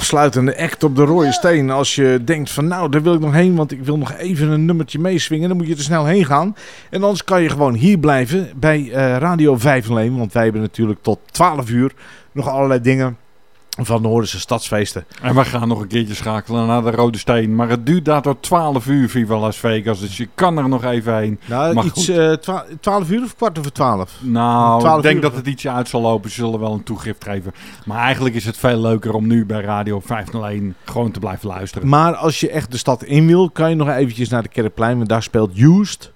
afsluitende act op de rode steen. Als je denkt van nou, daar wil ik nog heen, want ik wil nog even een nummertje meeswingen. Dan moet je er snel heen gaan. En anders kan je gewoon hier blijven bij eh, Radio 501. Want wij hebben natuurlijk tot 12 uur nog allerlei dingen van de Hoornse stadsfeesten. En we gaan nog een keertje schakelen naar de Rode Steen. Maar het duurt daar tot 12 uur, Viva Las Vegas. Dus je kan er nog even heen. Nou, maar iets goed. eh, twa- 12 uur of kwart over 12? Nou, 12 ik denk uur. dat het ietsje uit zal lopen. Ze zullen wel een toegift geven. Maar eigenlijk is het veel leuker om nu bij Radio 501 gewoon te blijven luisteren. Maar als je echt de stad in wil, kan je nog eventjes naar de Kerkplein. Want daar speelt Used.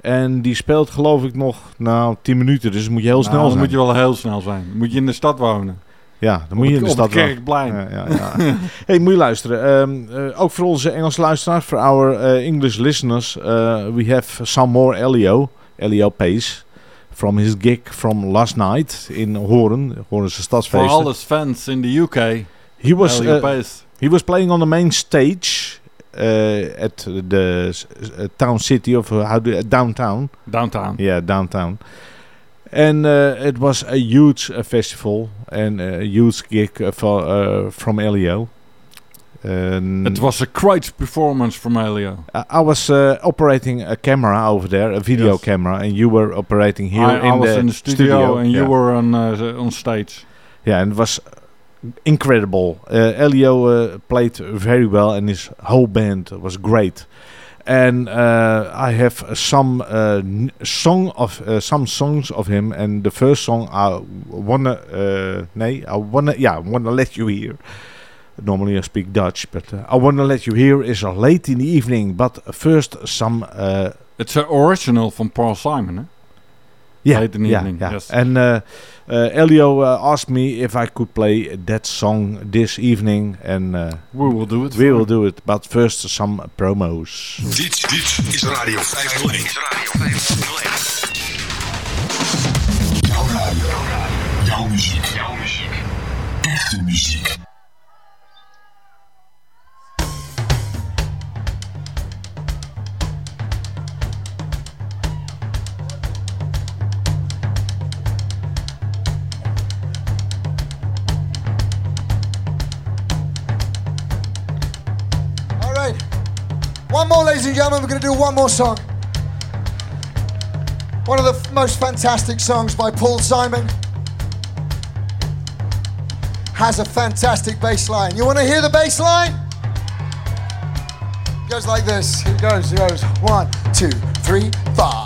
En die speelt geloof ik nog, nou, 10 minuten. Dus dan moet je heel Nou, snel dan zijn. moet je wel heel snel zijn. Moet je in de stad wonen. Ja, dan moet je in de stad. Kerkplein. Ja, ja, ja. hey, moet je luisteren. Ehm, eh, ook voor onze Engelse luisteraars, voor our eh, English listeners, eh, we have some more Elio, Elio Pace, from his gig from last night in Hoorn, Hoornse Voor stadsfeest. alle fans in de UK. He was Elio uh, Pace. he was playing on the main stage uh, at the uh, town city of uh, how do downtown. Downtown. Yeah, downtown. Uh, it was a huge uh, festival and a huge gig uh, uh, from Elio. It was a great performance from Elio. I was uh, operating a camera over there, a video Yes. camera, and you were operating here I, in, I was the in the studio, and you were on, uh, on stage. Yeah, and it was incredible. Uh, Elio uh, played very well, and his whole band was great. And uh, I have some uh, song of uh, some songs of him, and the first song I wanna, uh, nee, I wanna, yeah, wanna let you hear. Normally I speak Dutch, but I wanna let you hear is late in the evening. But first some. Uh, It's original from Paul Simon, hè? Yeah, Late in the yeah, evening, yeah. yes. And uh, uh, Elio uh, asked me if I could play that song this evening, and uh, We will do it We will do it, but first some promos. Dit, dit is Radio 501. Jouw radio. Jouw muziek. Jouw muziek. Echte muziek. Going to do one more song. One of the f- most fantastic songs by Paul Simon. Has a fantastic bass line. You want to hear the bass line? Goes like this. It goes, it goes. One, two, three, four.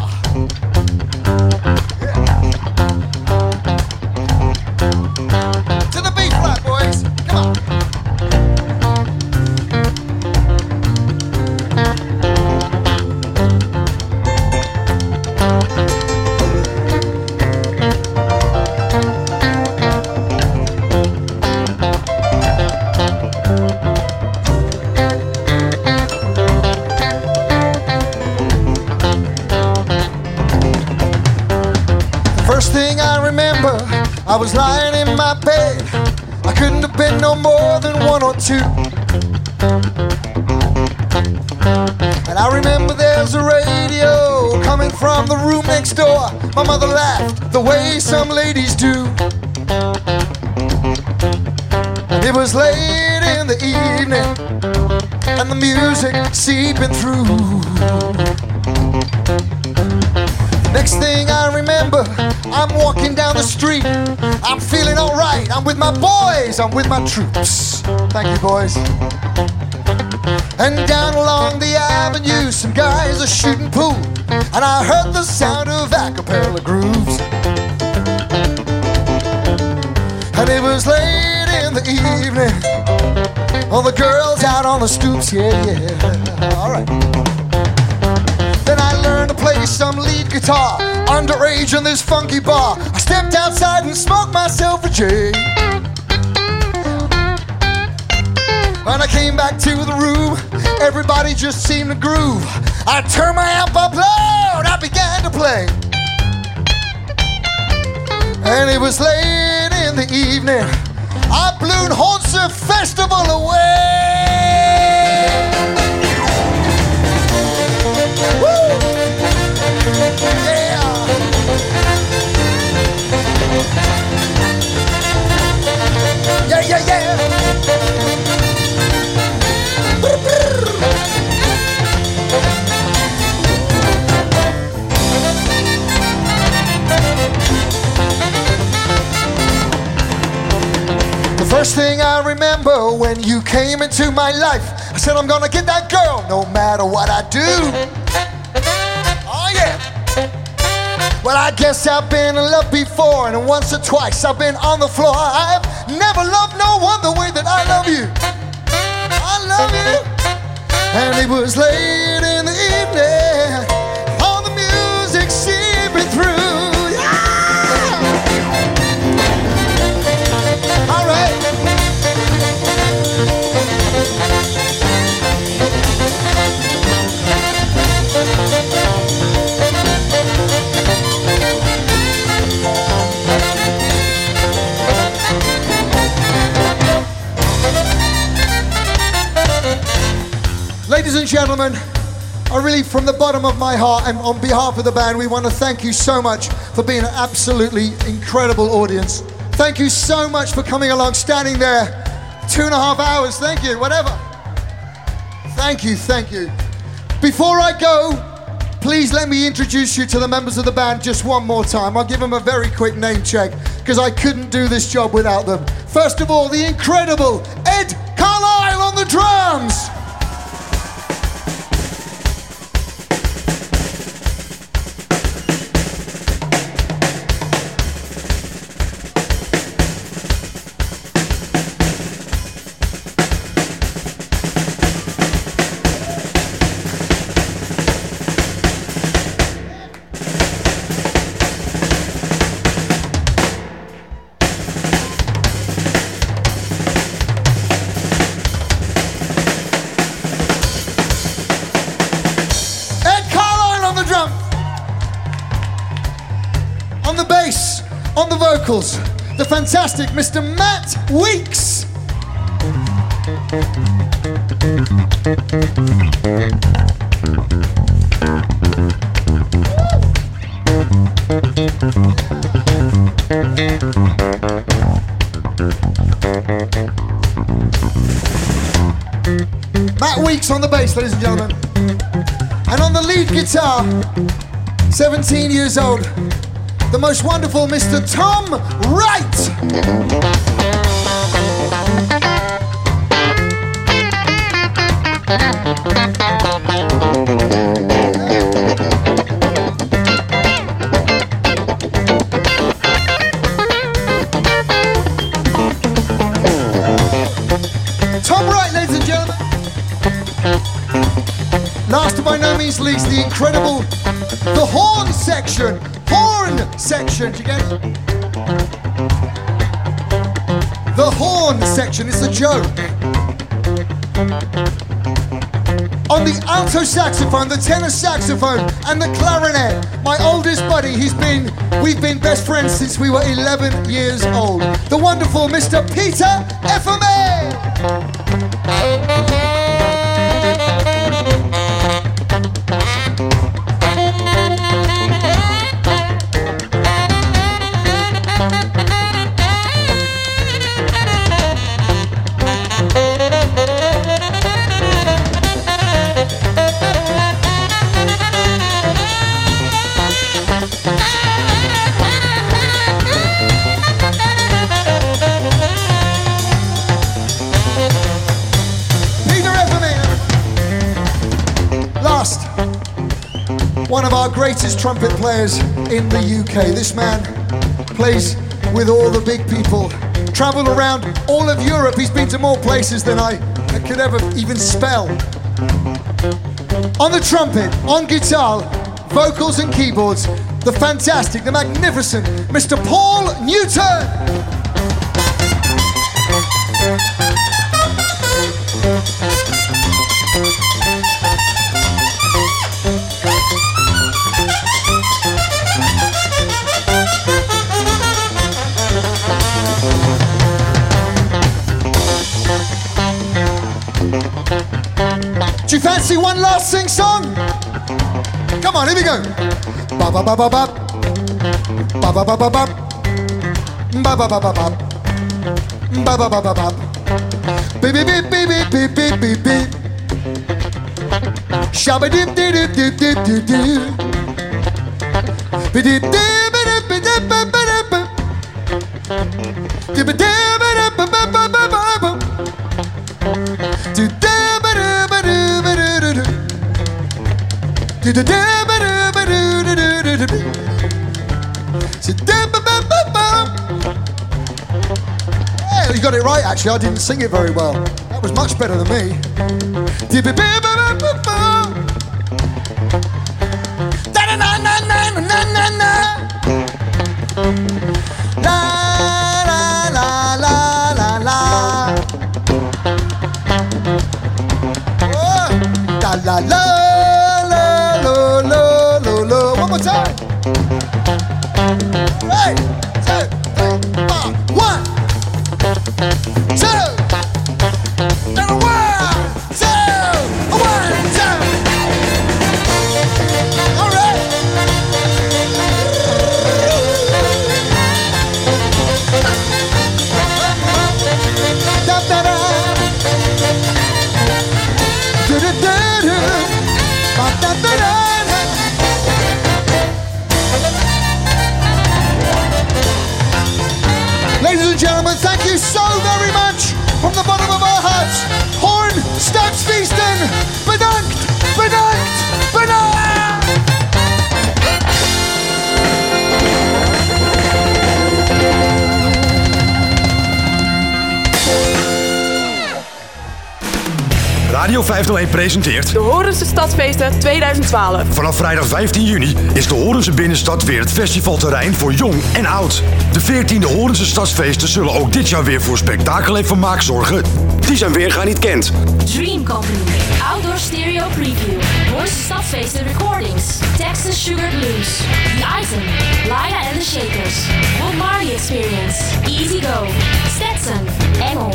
My mother laughed the way some ladies do. It was late in the evening, and the music seeping through. Next thing I remember, I'm walking down the street. I'm feeling alright. I'm with my boys, I'm with my troops. Thank you, boys. And down along the avenue, some guys are shooting pool. And I heard the sound of acapella grooves. And it was late in the evening. All the girls out on the stoops, yeah, yeah. Alright. Then I learned to play some lead guitar, underage in this funky bar. I stepped outside and smoked myself a J. When I came back to the room, everybody just seemed to groove. I turned my amp up loud, I began to play. And it was late in the evening. I blew Hornser Festival away. Woo! Yeah! Yeah, yeah, yeah! First thing I remember when you came into my life, I said, I'm gonna get that girl no matter what I do. Oh, yeah. Well, I guess I've been in love before, and once or twice I've been on the floor. I've never loved no one the way that I love you. I love you. And it was late in the evening, gentlemen, I really, from the bottom of my heart and on behalf of the band, we want to thank you so much for being an absolutely incredible audience. Thank you so much for coming along, standing there two and a half hours. Thank you, whatever. Thank you, thank you. Before I go, please let me introduce you to the members of the band just one more time. I'll give them a very quick name check because I couldn't do this job without them. First of all, the incredible Ed Carlisle on the drums. Vocals, the fantastic Mr. Matt Weeks. Matt Weeks on the bass, ladies and gentlemen. And on the lead guitar, 17 years old, most wonderful Mr. Tom Wright. Section, you get? The horn section is a joke. On the alto saxophone, the tenor saxophone, and the clarinet, my oldest buddy, he's been, we've been best friends since we were 11 years old. The wonderful Mr. Peter FMA. Greatest trumpet players in the UK. This man plays with all the big people. Traveled around all of Europe. He's been to more places than I could ever even spell. On the trumpet, on guitar, vocals and keyboards, the fantastic, the magnificent Mr. Paul Newton. here we go. Ba ba ba ba ba. Ba ba ba ba ba. Ba ba ba ba ba. Ba ba ba ba ba. Beep beep beep beep beep beep beep beep. Shabba dip dip dip dip dip dip dip. Beep dip dip dip dip dip dip dip. Dip dip dip dip dip dip dip. Dip dip dip dip dip dip. You got it right actually. I didn't sing it very well. That was much better than me. Presenteert De Horense Stadsfeesten 2012. Vanaf vrijdag 15 juni is de Horense Binnenstad weer het festivalterrein voor jong en oud. De 14e Horense Stadsfeesten zullen ook dit jaar weer voor spektakel en vermaak zorgen. Die zijn weerga niet kent. Dream Company, Outdoor Stereo Preview, Hoornse Stadsfeesten Recordings, Texas Sugar Blues, The Item, Lila and the Shakers, Bob Marley Experience, Easy Go, Stetson, Engel,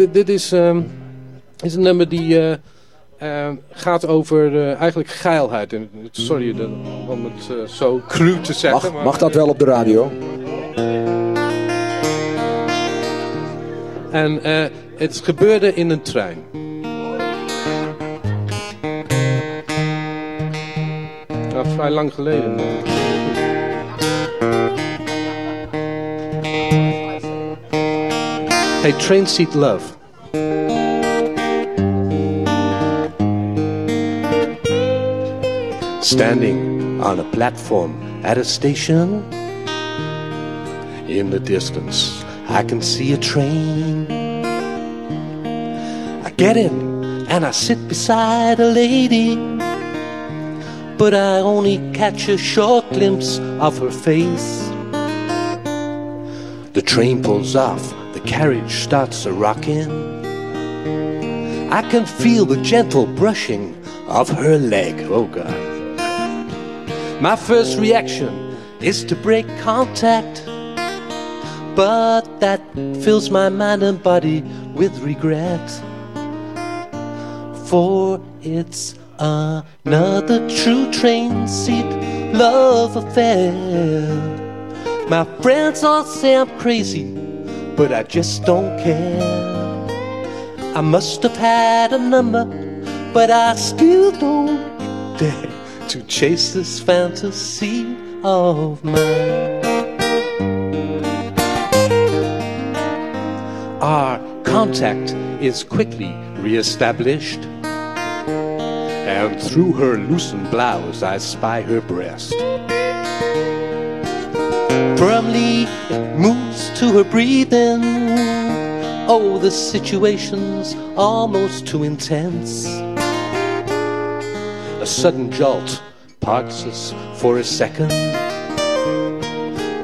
Dit, dit is, ehm, is een nummer die eh, ehm, gaat over eh, eigenlijk geilheid. En, sorry de- om het eh, zo cru te zeggen. Mag, maar- mag dat wel op de radio? En het gebeurde in een trein. Nou, vrij lang geleden. Hey, Train Seat Love. Standing on a platform at a station. In the distance, I can see a train. I get in and I sit beside a lady, but I only catch a short glimpse of her face. The train pulls off, the carriage starts a rocking. I can feel the gentle brushing of her leg. Oh God. My first reaction is to break contact, but that fills my mind and body with regret. For it's another true train seat love affair. My friends all say I'm crazy, but I just don't care. I must have had a number, but I still don't dare to chase this fantasy of mine. Our contact is quickly reestablished, and through her loosened blouse I spy her breast. Firmly it moves to her breathing. Oh, the situation's almost too intense. A sudden jolt parts us for a second.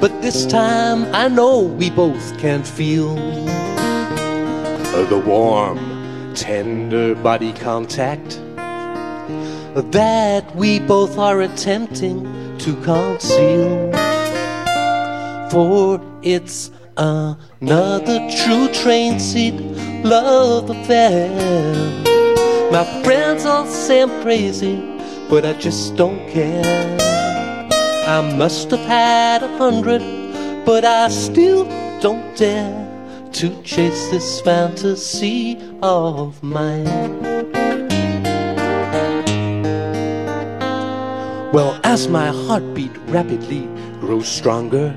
But this time I know we both can feel the warm, tender body contact that we both are attempting to conceal. For it's another true train seat love affair. My friends all say I'm crazy, but I just don't care. I must have had a hundred, but I still don't dare to chase this fantasy of mine. Well, as my heartbeat rapidly grows stronger,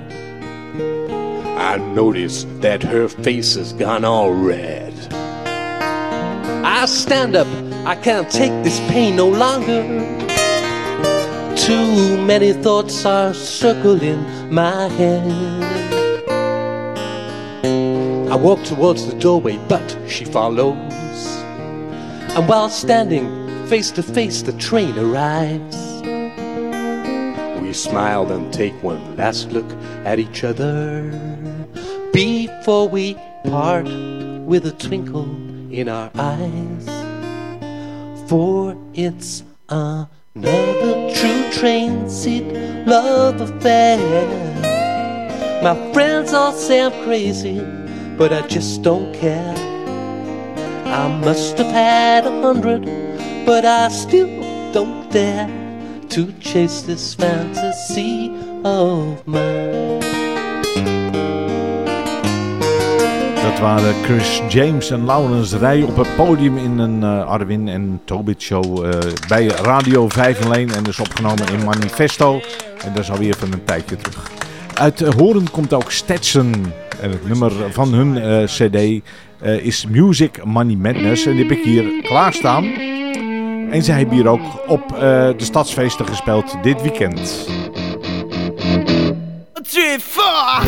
I notice that her face has gone all red. I stand up, I can't take this pain no longer. Too many thoughts are circling my head. I walk towards the doorway, but she follows. And while standing face to face, the train arrives. Smile and take one last look at each other before we part with a twinkle in our eyes. For it's another true train seat love affair. My friends all say I'm crazy, but I just don't care. I must have had a hundred, but I still don't dare to chase this fantasy of mine. Dat waren Chris James en Laurens Rij op het podium in een eh, Arwin en Tobit show eh, bij Radio 501 en dus opgenomen in Manifesto. En dat is alweer van een tijdje terug. Uit Horen komt ook Stetson. En het nummer van hun eh, cd is Music Money Madness. En die heb ik hier klaarstaan. En zij hebben hier ook op eh, de stadsfeesten gespeeld dit weekend. Three, four.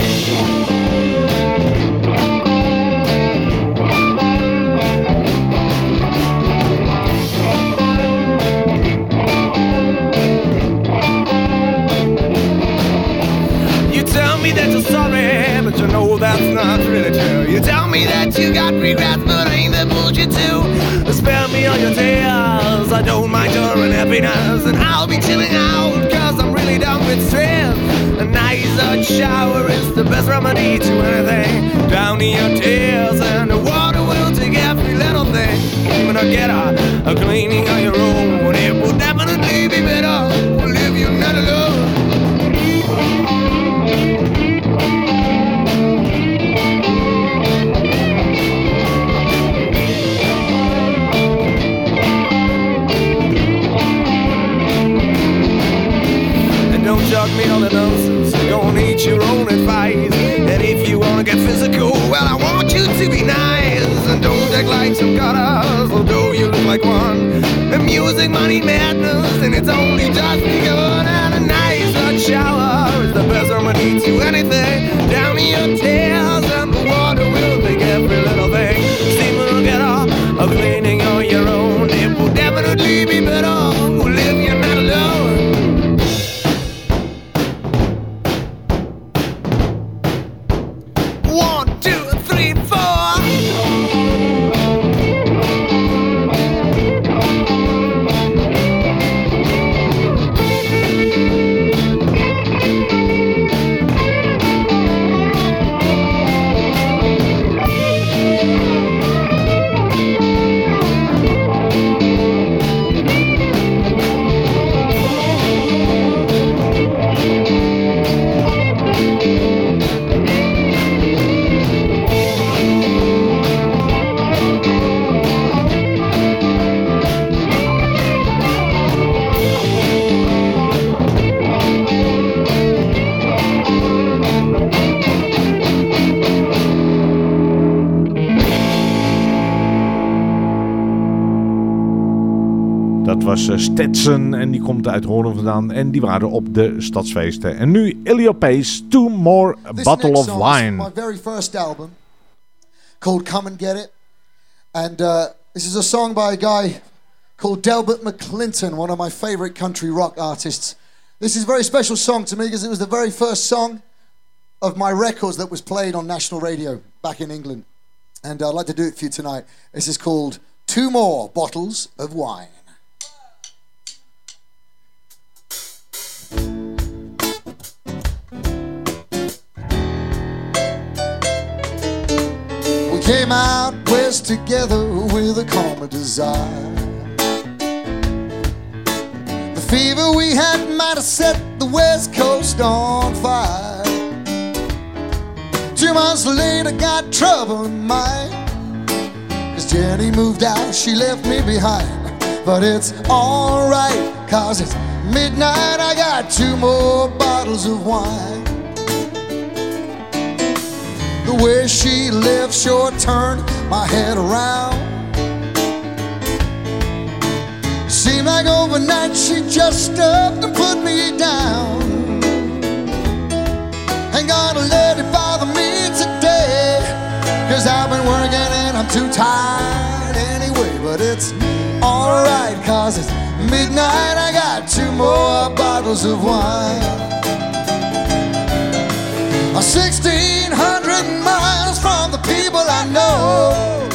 You tell me that you know that's not really true. You tell me that you got regrets, but ain't that bullshit too? Spare me all your tears, I don't mind your unhappiness, and I'll be chilling out, cause I'm really done with stress. A nice hot shower is the best remedy to anything. Down in your tears, and the water will take every little thing. Even a get a cleaning on your own, it will definitely be better. Don't jog me on the nonsense. Gonna need your own advice. And if you wanna get physical, well, I want you to be nice. And don't act like some goddess, although you look like one. The music, money, madness, and it's only just begun. Stetson en die komt uit Hoorn vandaan. En die waren op de stadsfeesten. En nu Elio Pace, Two More This Bottle of Wine. my very first album called Come and Get It. And uh, this is a song by a guy called Delbert McClinton, one of my favorite country rock artists. This is a very special song to me because it was the very first song of my records that was played on national radio back in England. And I'd like to do it for you tonight. This is called Two More Bottles of Wine. came out west together with a calmer desire. The fever we had might have set the west coast on fire. Two months later, got trouble in mind. Cause Jenny moved out, she left me behind. But it's alright, cause it's midnight, I got two more bottles of wine. The way she left sure turned my head around. Seemed like overnight she just up and put me down. Ain't gonna let it bother me today. Cause I've been working and I'm too tired anyway. But it's alright, cause it's midnight. I got two more bottles of wine. A 1600 miles from the people I know.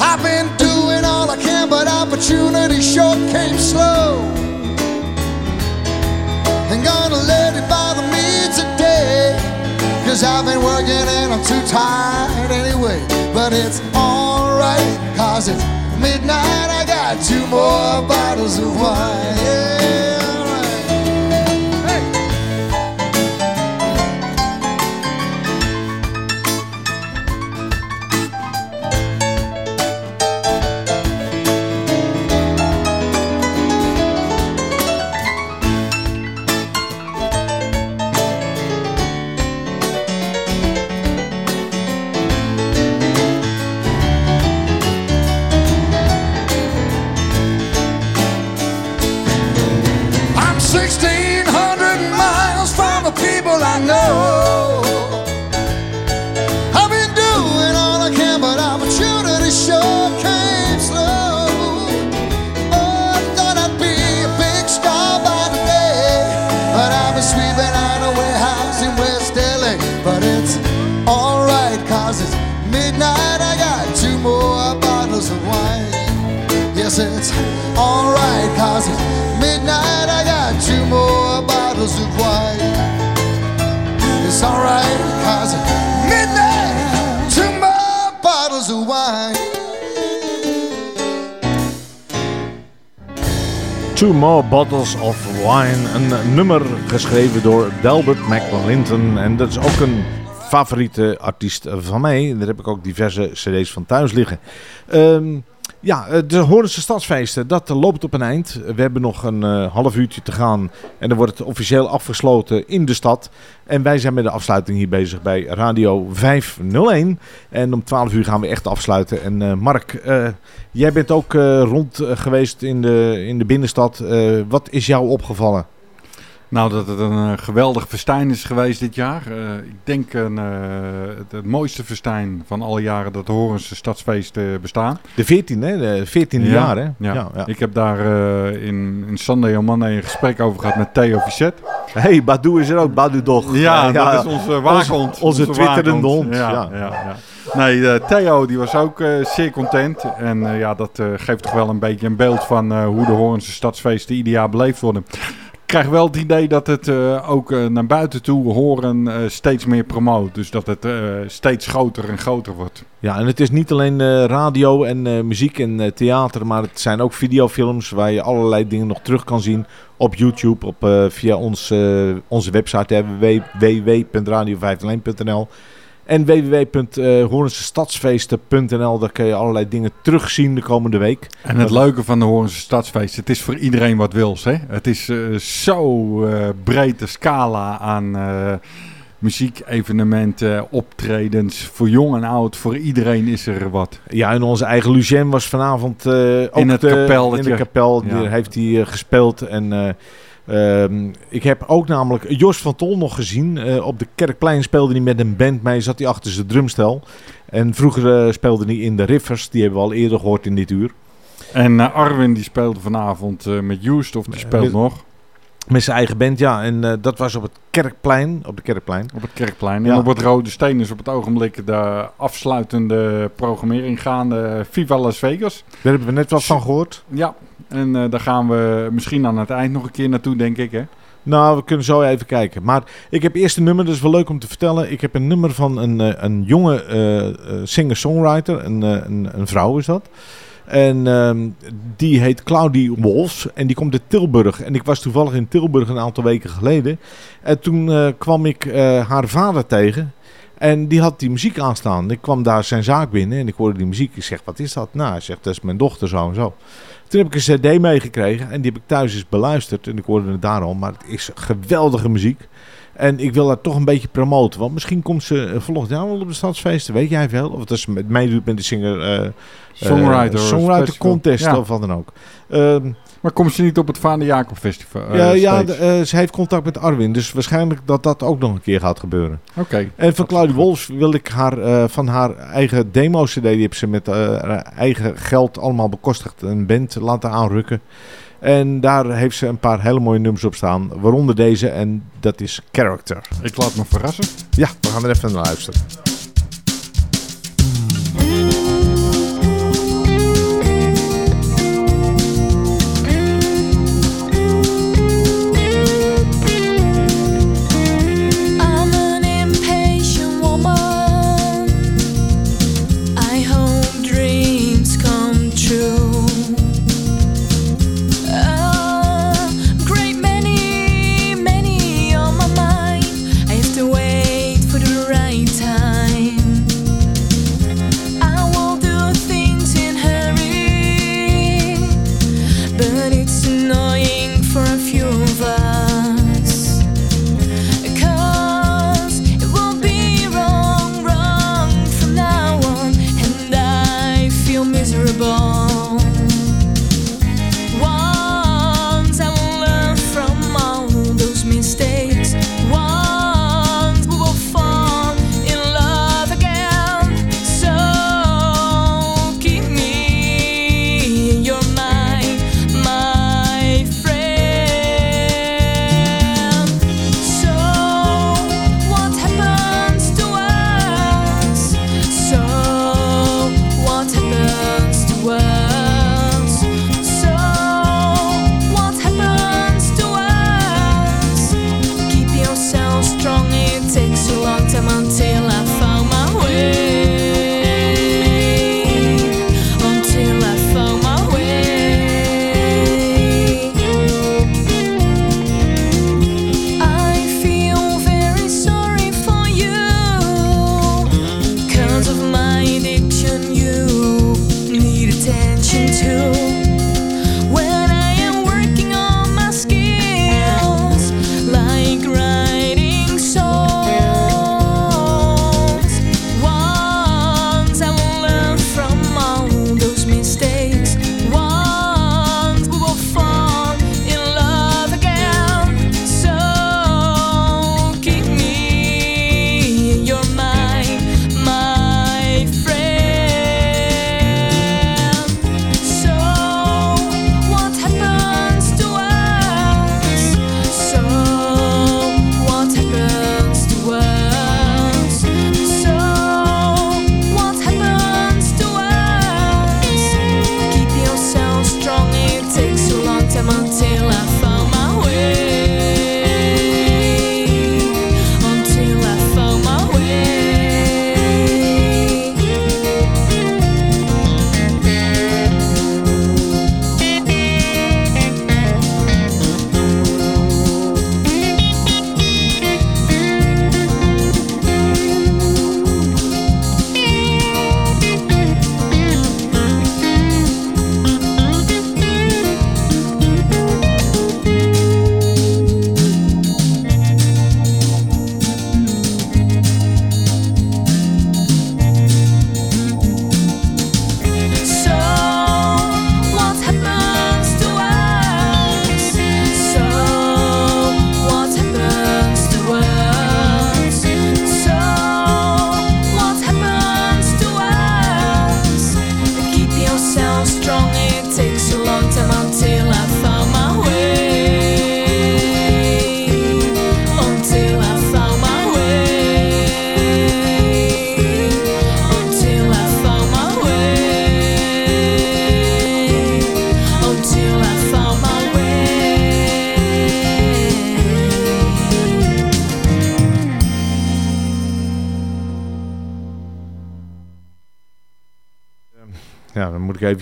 I've been doing all I can, but opportunity sure came slow. Ain't gonna let it bother me today. Cause I've been working and I'm too tired anyway. But it's alright, cause it's midnight. I got two more bottles of wine. Yeah, it's alright, cause midnight. I got two more bottles of wine. It's alright, cause it's midnight. Two more bottles of wine. Two More Bottles of Wine. Een nummer geschreven door Delbert McLinton. En dat is ook een favoriete artiest van mij. Daar heb ik ook diverse cd's van thuis liggen. Ehm, ja, eh, de Hoornse Stadsfeesten, dat loopt op een eind. We hebben nog een eh, half uurtje te gaan. En dan wordt het officieel afgesloten in de stad. En wij zijn met de afsluiting hier bezig bij Radio 501. En om 12 uur gaan we echt afsluiten. En eh, Mark, eh, jij bent ook eh, rond eh, geweest in de, in de binnenstad. Eh, wat is jou opgevallen? Nou, dat het een eh, geweldig festijn is geweest dit jaar. Eh, ik denk een, eh, het, mooiste festijn van alle jaren dat de Horense stadsfeesten bestaan. De 14, hè? De 14e jaar, hè? Ja. Ja, ja. Ik heb daar in, in Sunday Monday een gesprek over gehad met Theo Vicet. hey, Badu is er ook, Badu toch? Ja, dat is onze waakhond. Onze, onze twitterende hond. Ja, Ja. Nee, Theo die was ook zeer content. En ja, dat geeft toch wel een beetje een beeld van hoe de Hoornse stadsfeesten ieder jaar beleefd worden. Krijg wel het idee dat het eh, ook eh, naar buiten toe horen eh, steeds meer promoot. Dus dat het steeds groter en groter wordt. Ja, en het is niet alleen radio en muziek en theater, maar het zijn ook videofilms waar je allerlei dingen nog terug kan zien op YouTube, op, via ons, onze website hè, www.radio501.nl en www.hoornsestadsfeesten.nl. Daar kun je allerlei dingen terugzien de komende week. En het leuke van de Hoornse Stadsfeest, het is voor iedereen wat wils. Hè? Het is eh, zo eh breed de scala aan eh, muziekevenementen, optredens. Voor jong en oud, voor iedereen is er wat. Ja, en onze eigen Lucien was vanavond eh, ook In het de- kapelletje. In de kapel, Ja. heeft hij eh, gespeeld. En eh, ehm, ik heb ook namelijk Jos van Tol nog gezien. Eh, op de Kerkplein speelde hij met een band mee, zat hij achter zijn drumstel. En vroeger eh, speelde hij in de Rivers, die hebben we al eerder gehoord in dit uur. En eh, Arwin die speelde vanavond met Joost, of die speelt met- nog. Met zijn eigen band, ja. En dat was op het Kerkplein. Op de Kerkplein. Op het Kerkplein. Ja. En op het Rode Steen is op het ogenblik de afsluitende programmering gaande. Viva Las Vegas. Daar hebben we net wat van gehoord. Ja, en eh, daar gaan we misschien aan het eind nog een keer naartoe, denk ik. Hè? Nou, we kunnen zo even kijken. Maar ik heb eerst een nummer, dat is wel leuk om te vertellen. Ik heb een nummer van een, eh, een jonge eh, singer-songwriter. Een, een, een vrouw is dat. En ehm, die heet Claudie Wolfs en die komt uit Tilburg. En ik was toevallig in Tilburg een aantal weken geleden. En toen kwam ik haar vader tegen. En die had die muziek aanstaan. Ik kwam daar zijn zaak binnen en ik hoorde die muziek. Ik zeg, wat is dat? Nou, hij zegt, dat is mijn dochter zo en zo. Toen heb ik een cd meegekregen en die heb ik thuis eens beluisterd. En ik hoorde het daarom, maar het is geweldige muziek. En ik wil haar toch een beetje promoten. Want misschien komt ze eh, volgend jaar wel op de stadsfeesten. Weet jij veel? Of dat ze met meedoet met de singer... eh, Songwriter eh, songwriter festival. contest Ja. of wat dan ook. Ehm, Maar komt ze niet op het Vader Jacob Festival? eh, ja, ja de- eh, ze heeft contact met Arwin. Dus waarschijnlijk dat dat ook nog een keer gaat gebeuren. Oké. En van Claudie Wolfs wil ik haar eh, van haar eigen demo-cd... die heeft ze met eigen geld allemaal bekostigd... een band laten aanrukken. En daar heeft ze een paar hele mooie nummers op staan. Waaronder deze en dat is Character. Ik laat me verrassen. Ja, we gaan er even naar luisteren.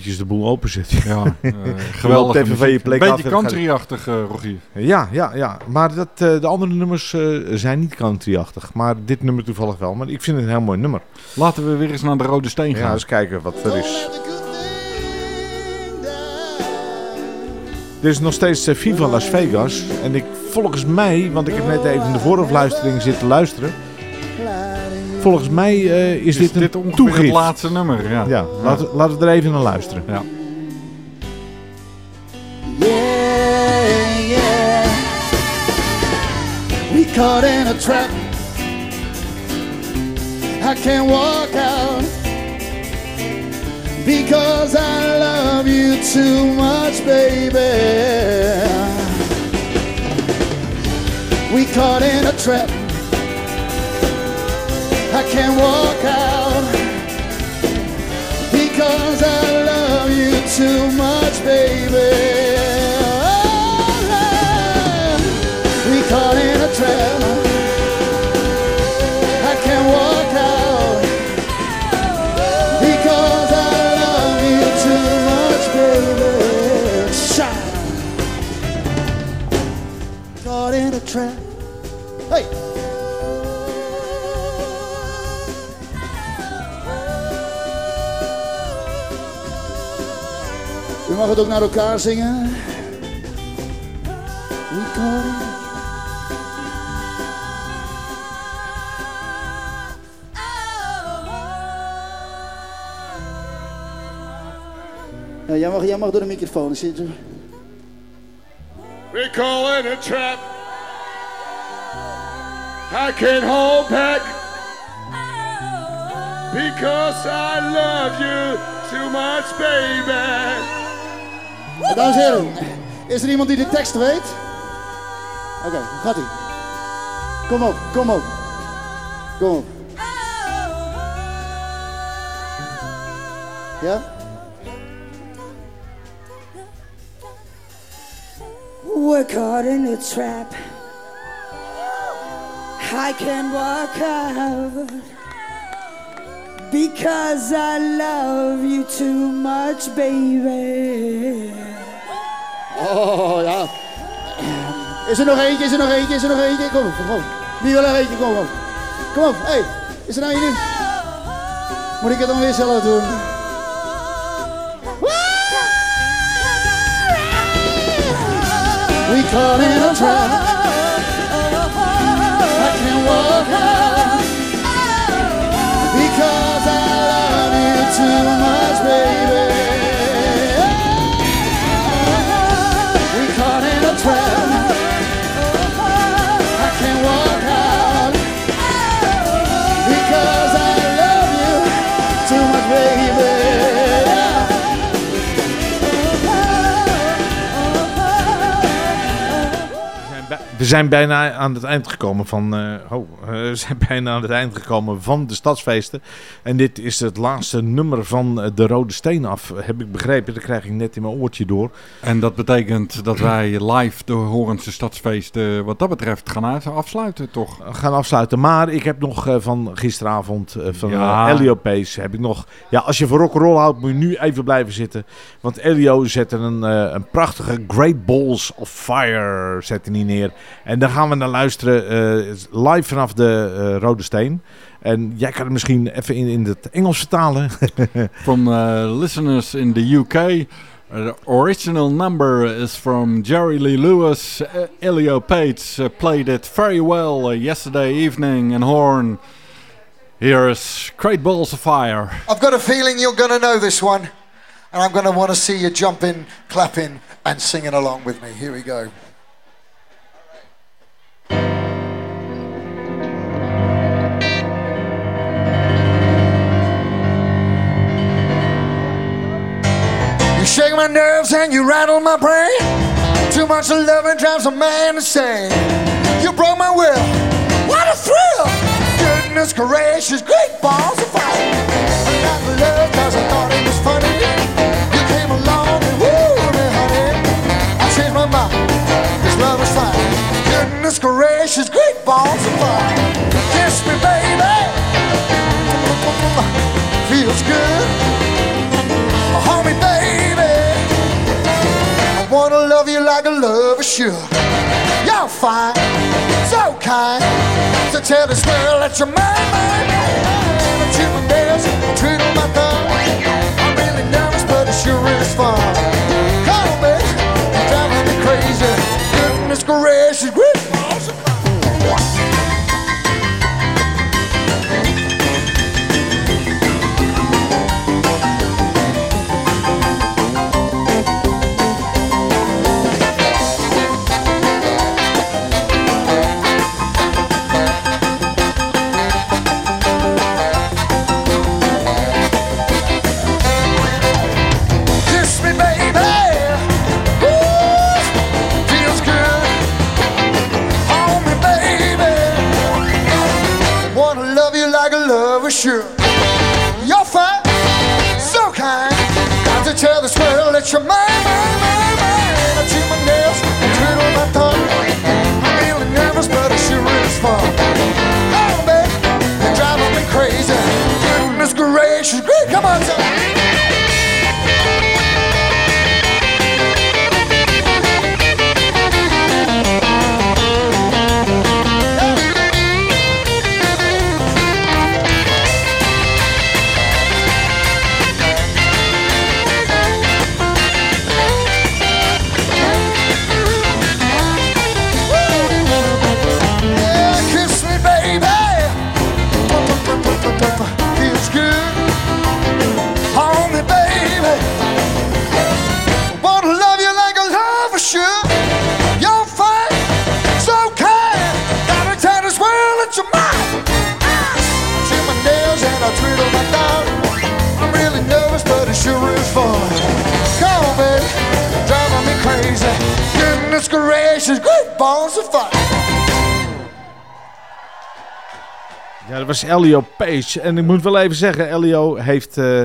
Eventjes de boel openzetten. Ja, geweldig. Even van je plek Beetje country-achtig, eh, Rogier. Ja, ja, ja. Maar dat, eh, de andere nummers eh, zijn niet country-achtig. Maar dit nummer toevallig wel. Maar ik vind het een heel mooi nummer. Laten we weer eens naar de Rode Steen gaan. Ja, eens kijken wat er is. Dit is nog steeds Viva Las Vegas. En ik, volgens mij, want ik heb net even in de voorafluistering zitten luisteren. Volgens mij eh, is, dit een dit ongeveer toegift. het laatste nummer, ja. Ja, Laten, laten we er even naar luisteren. Ja. Yeah, yeah. We caught in a trap. I can't walk out because I love you too much, baby. We caught in a trap. I can't walk out because I love you too much, baby. U mag het ook naar elkaar zingen. Ja, jij, mag, jij mag door de microfoon zitten. We call it a trap. I can't hold back because I love you too much, baby. Dames en heren, is er iemand die de tekst weet? Oké, gaat ie. Kom op, kom op. Kom op. Ja? We're caught in a trap. I can't walk out because I love you too much, baby. Oh, ja. Is er nog eentje, is er nog eentje, is er nog eentje? Kom kom. Wie wil er eentje? Kom op. Kom op. Hey, is er nou? Moet ik het dan weer zelf doen? We caught in a trap. I can't walk out because I love you too much, baby. We zijn bijna aan het eind gekomen van. eh, oh, eh, we zijn bijna aan het eind gekomen van de stadsfeesten. En dit is het laatste nummer van eh, de Rode Steen af. Heb ik begrepen. Dat krijg ik net in mijn oortje door. En dat betekent dat wij live de Horense Stadsfeesten wat dat betreft gaan uit- afsluiten, toch? gaan afsluiten. Maar ik heb nog van gisteravond van Ja. Elio Pace heb ik nog. Ja, als je van rock'n'roll houdt, moet je nu even blijven zitten. Want Elio zette een, een prachtige Great Balls of Fire zette hij neer. En daar gaan we naar luisteren eh, live vanaf de eh, Rode Steen. En jij kan het misschien even in, in het Engels vertalen. From uh, listeners in the UK, uh, the original number is from Jerry Lee Lewis. Uh, Elio Pates uh, played it very well uh, yesterday evening in Horn. Here is Great Balls of Fire. I've got a feeling you're going to know this one. And I'm going to want to see you jumping, clapping, and singing along with me. Here we go. You shake my nerves and you rattle my brain. Too much loving drives a man insane. You broke my will. What a thrill! Goodness gracious, great balls of fire. Got love balls of fun. Kiss me, baby. Feels good. Oh, Hold me, baby. I wanna love you like a lover should. You're fine, so kind. So tell this girl that you're mine, mine, mine. To my nails, to my thumb. I'm really nervous, but it sure is fun. Was Elio Page. En ik moet wel even zeggen, Elio heeft eh,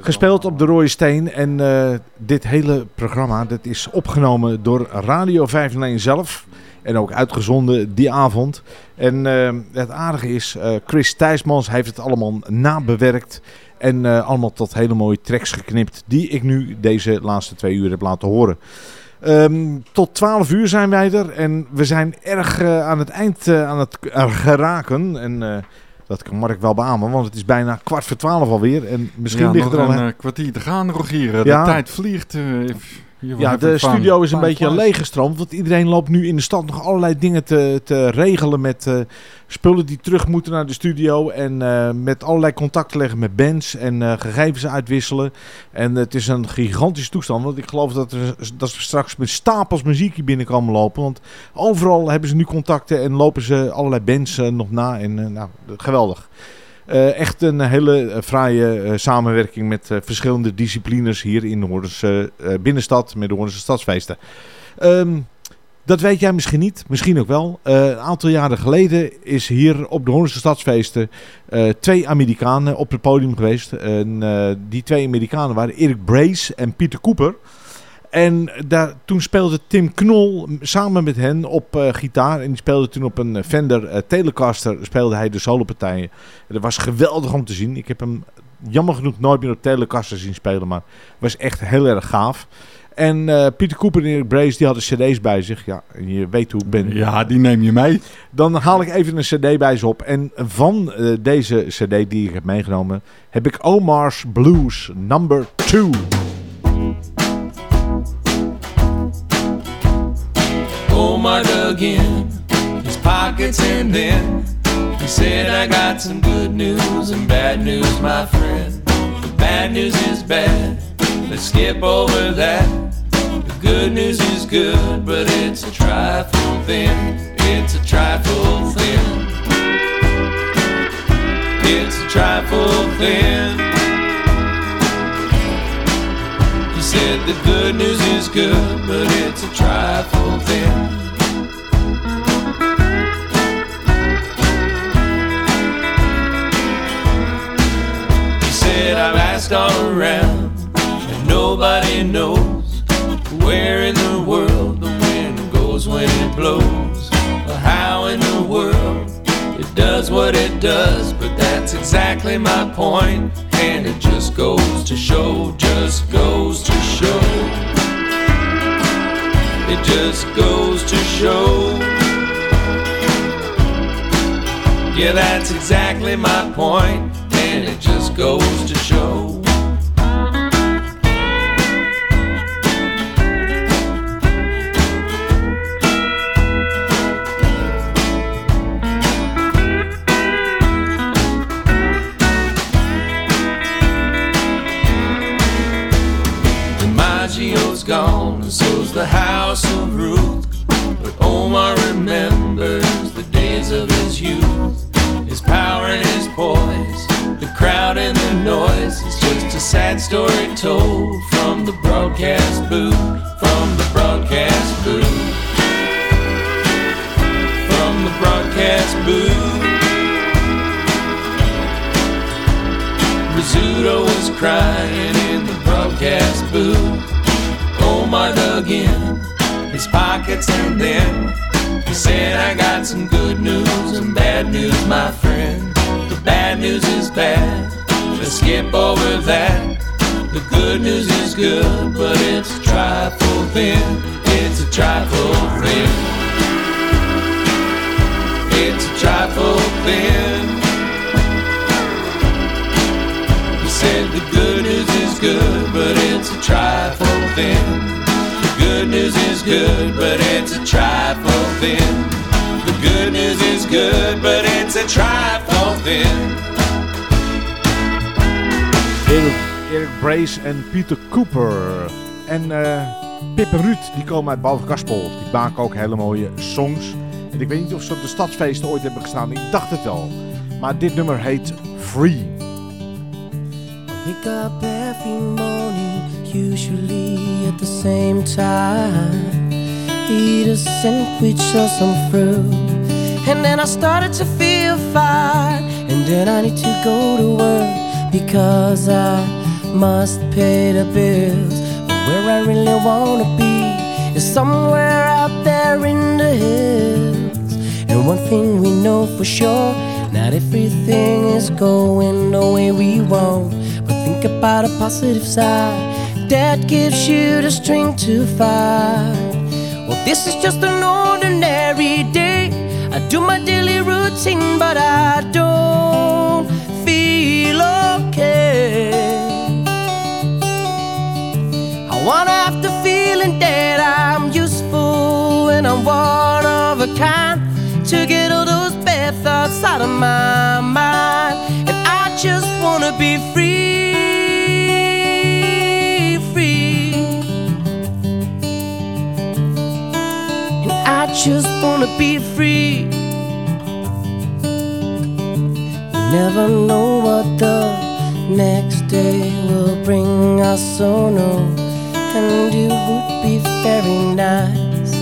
gespeeld op de Rode Steen. En eh, dit hele programma dat is opgenomen door Radio 501 zelf. En ook uitgezonden die avond. En eh, het aardige is, eh, Chris Thijsmans heeft het allemaal nabewerkt. En eh, allemaal tot hele mooie tracks geknipt. Die ik nu deze laatste twee uur heb laten horen. Ehm, tot 12 uur zijn wij er en we zijn erg eh, aan het eind eh, aan het eh, geraken. En dat kan Mark wel beamen, want het is bijna kwart voor 12 alweer. En misschien ja, ligt nog er al een kwartier te gaan, Rogier. De Ja. tijd vliegt. if Ja, de studio is een beetje leeggestroomd. Want iedereen loopt nu in de stad nog allerlei dingen te, te regelen met eh, spullen die terug moeten naar de studio. En eh, met allerlei contacten leggen met bands en eh, gegevens uitwisselen. En het is een gigantische toestand. Want ik geloof dat, er, dat ze straks met stapels muziek hier binnenkomen lopen. Want overal hebben ze nu contacten en lopen ze allerlei bands nog na. En nou, geweldig. Eh, echt een hele eh, fraaie eh, samenwerking met verschillende disciplines hier in de Hoornse binnenstad met de Hoornse stadsfeesten. Ehm, dat weet jij misschien niet, misschien ook wel. Een aantal jaren geleden is hier op de Hoornse stadsfeesten twee Amerikanen op het podium geweest. En, die twee Amerikanen waren Erik Brace en Pieter Cooper. En daar, toen speelde Tim Knol samen met hen op eh, gitaar. En die speelde toen op een eh, Fender eh, Telecaster speelde hij de solopartijen. En dat was geweldig om te zien. Ik heb hem jammer genoeg nooit meer op Telecaster zien spelen. Maar het was echt heel erg gaaf. En eh, Pieter Cooper en Erik Brace die hadden cd's bij zich. Ja, en je weet hoe ik ben. Ja, die neem je mee. Dan haal ik even een cd bij ze op. En van deze cd die ik heb meegenomen... heb ik Omar's Blues number 2. Omar dug in his pockets and then he said, I got some good news and bad news, my friend. The bad news is bad, let's skip over that. The good news is good, but it's a trifle thin. It's a trifle thin. It's a trifle thin. Said the good news is good, but it's a trifle thin. He said I've asked all around, and nobody knows where in the world the wind goes when it blows, or how in the world it does what it does. But that's exactly my point, and it just goes to show, just goes to show. It just goes to show. Yeah, that's exactly my point, and it just goes to show. Gone, and so's the house of Ruth. But Omar remembers the days of his youth. His power and his poise, the crowd and the noise. It's just a sad story told from the broadcast booth. From the broadcast booth. From the broadcast booth. Rizzuto was crying in the broadcast booth. Omar dug in his pockets and then he said, I got some good news and bad news, my friend. The bad news is bad. Let's skip over that. The good news is good, but it's a trifle thin. It's a trifle thin. It's a trifle thin. He said the good news is good, but it's a trifle thin. The good news is good, but it's a trifle thin. The good news is good, but it's a trifle thin. Erik, Erik Brace en Peter Cooper. En eh Pip en Ruud, die komen uit Balverkaspel. Die maken ook hele mooie songs. En ik weet niet of ze op de stadsfeesten ooit hebben gestaan. Ik dacht het wel. Maar dit nummer heet Free. Wake up every morning, usually at the same time. Eat a sandwich or some fruit. And then I started to feel fine. And then I need to go to work because I must pay the bills. But where I really wanna be is somewhere out there in the hills. And one thing we know for sure, not everything is going the way we want. But think about a positive side that gives you the strength to fight. Well, this is just an ordinary day. I do my daily routine, but I don't feel okay. I wanna have the feeling that I'm useful and I'm one of a kind to get all those bad thoughts out of my mind. And I just wanna be free, just wanna be free. We never know what the next day will bring us, so no. And it would be very nice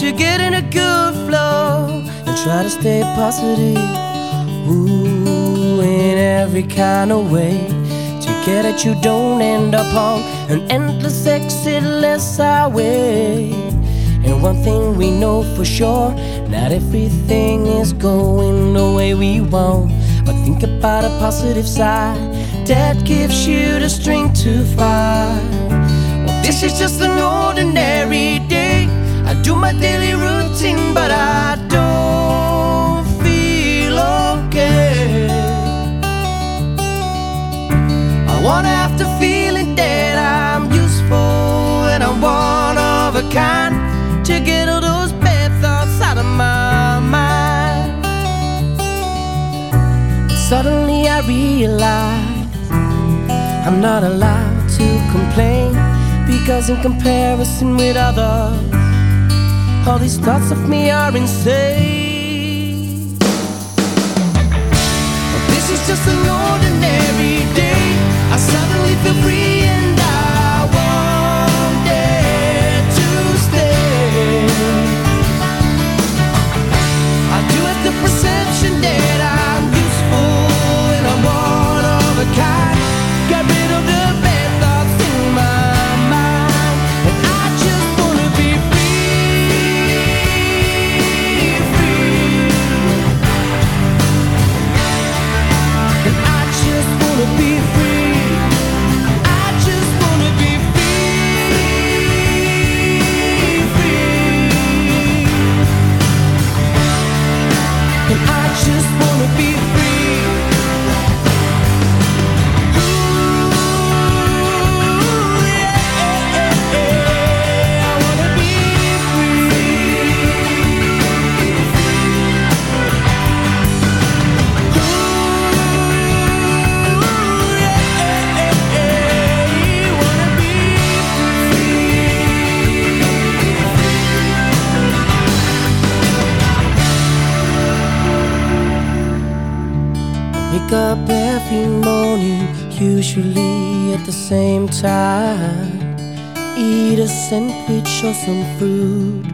to get in a good flow and try to stay positive. Ooh, in every kind of way. To get that you don't end up on an endless exitless highway. And one thing we know for sure, not everything is going the way we want. But think about a positive side that gives you the strength to fight. Well, this is just an ordinary day. I do my daily routine, but I don't feel okay. I have the feeling that I'm useful and I'm one of a kind to get all those bad thoughts out of my mind. Suddenly I realize I'm not allowed to complain because in comparison with others, all these thoughts of me are insane. This is just an ordinary day. I suddenly feel free wake up every morning, usually at the same time. Eat a sandwich or some fruit.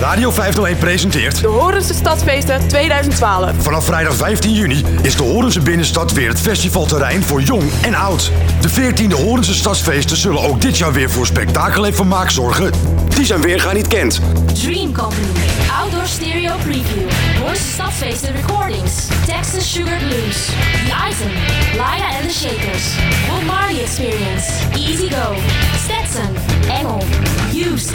Radio 501 presenteert De Horense Stadsfeesten 2012. Vanaf vrijdag 15 juni is de Horense Binnenstad weer het festivalterrein voor jong en oud. De 14e Horense Stadsfeesten zullen ook dit jaar weer voor spektakel en vermaak zorgen die zijn weerga niet kent. Dream Company, Outdoor Stereo Preview, Hoorse Stadsfeesten Recordings, Texas Sugar Blues, The Item, Lila and the Shakers, Bob Marley Experience, Easy Go, Stetson, Engel, Used,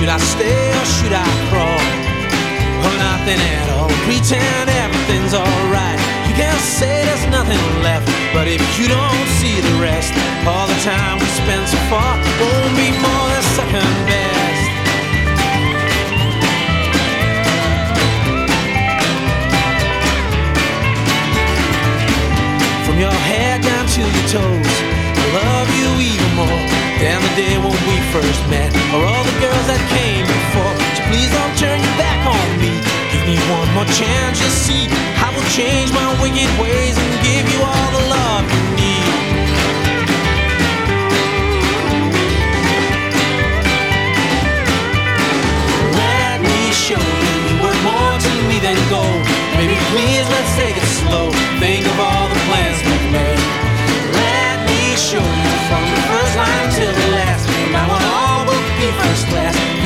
Should I stay or should I crawl? Or nothing at all. Pretend everything's alright. You can't say there's nothing left. But if you don't see the rest, all the time we spend so far won't be more than second best. From your head down to your toes, I love you even more than the day when we first met, or all the girls that came before. So please don't turn your back on me. Give me one more chance, you see. I will change my wicked ways and give you all the love you need. Let me show you were more to me than gold. Baby, please let's take it slow. Think of all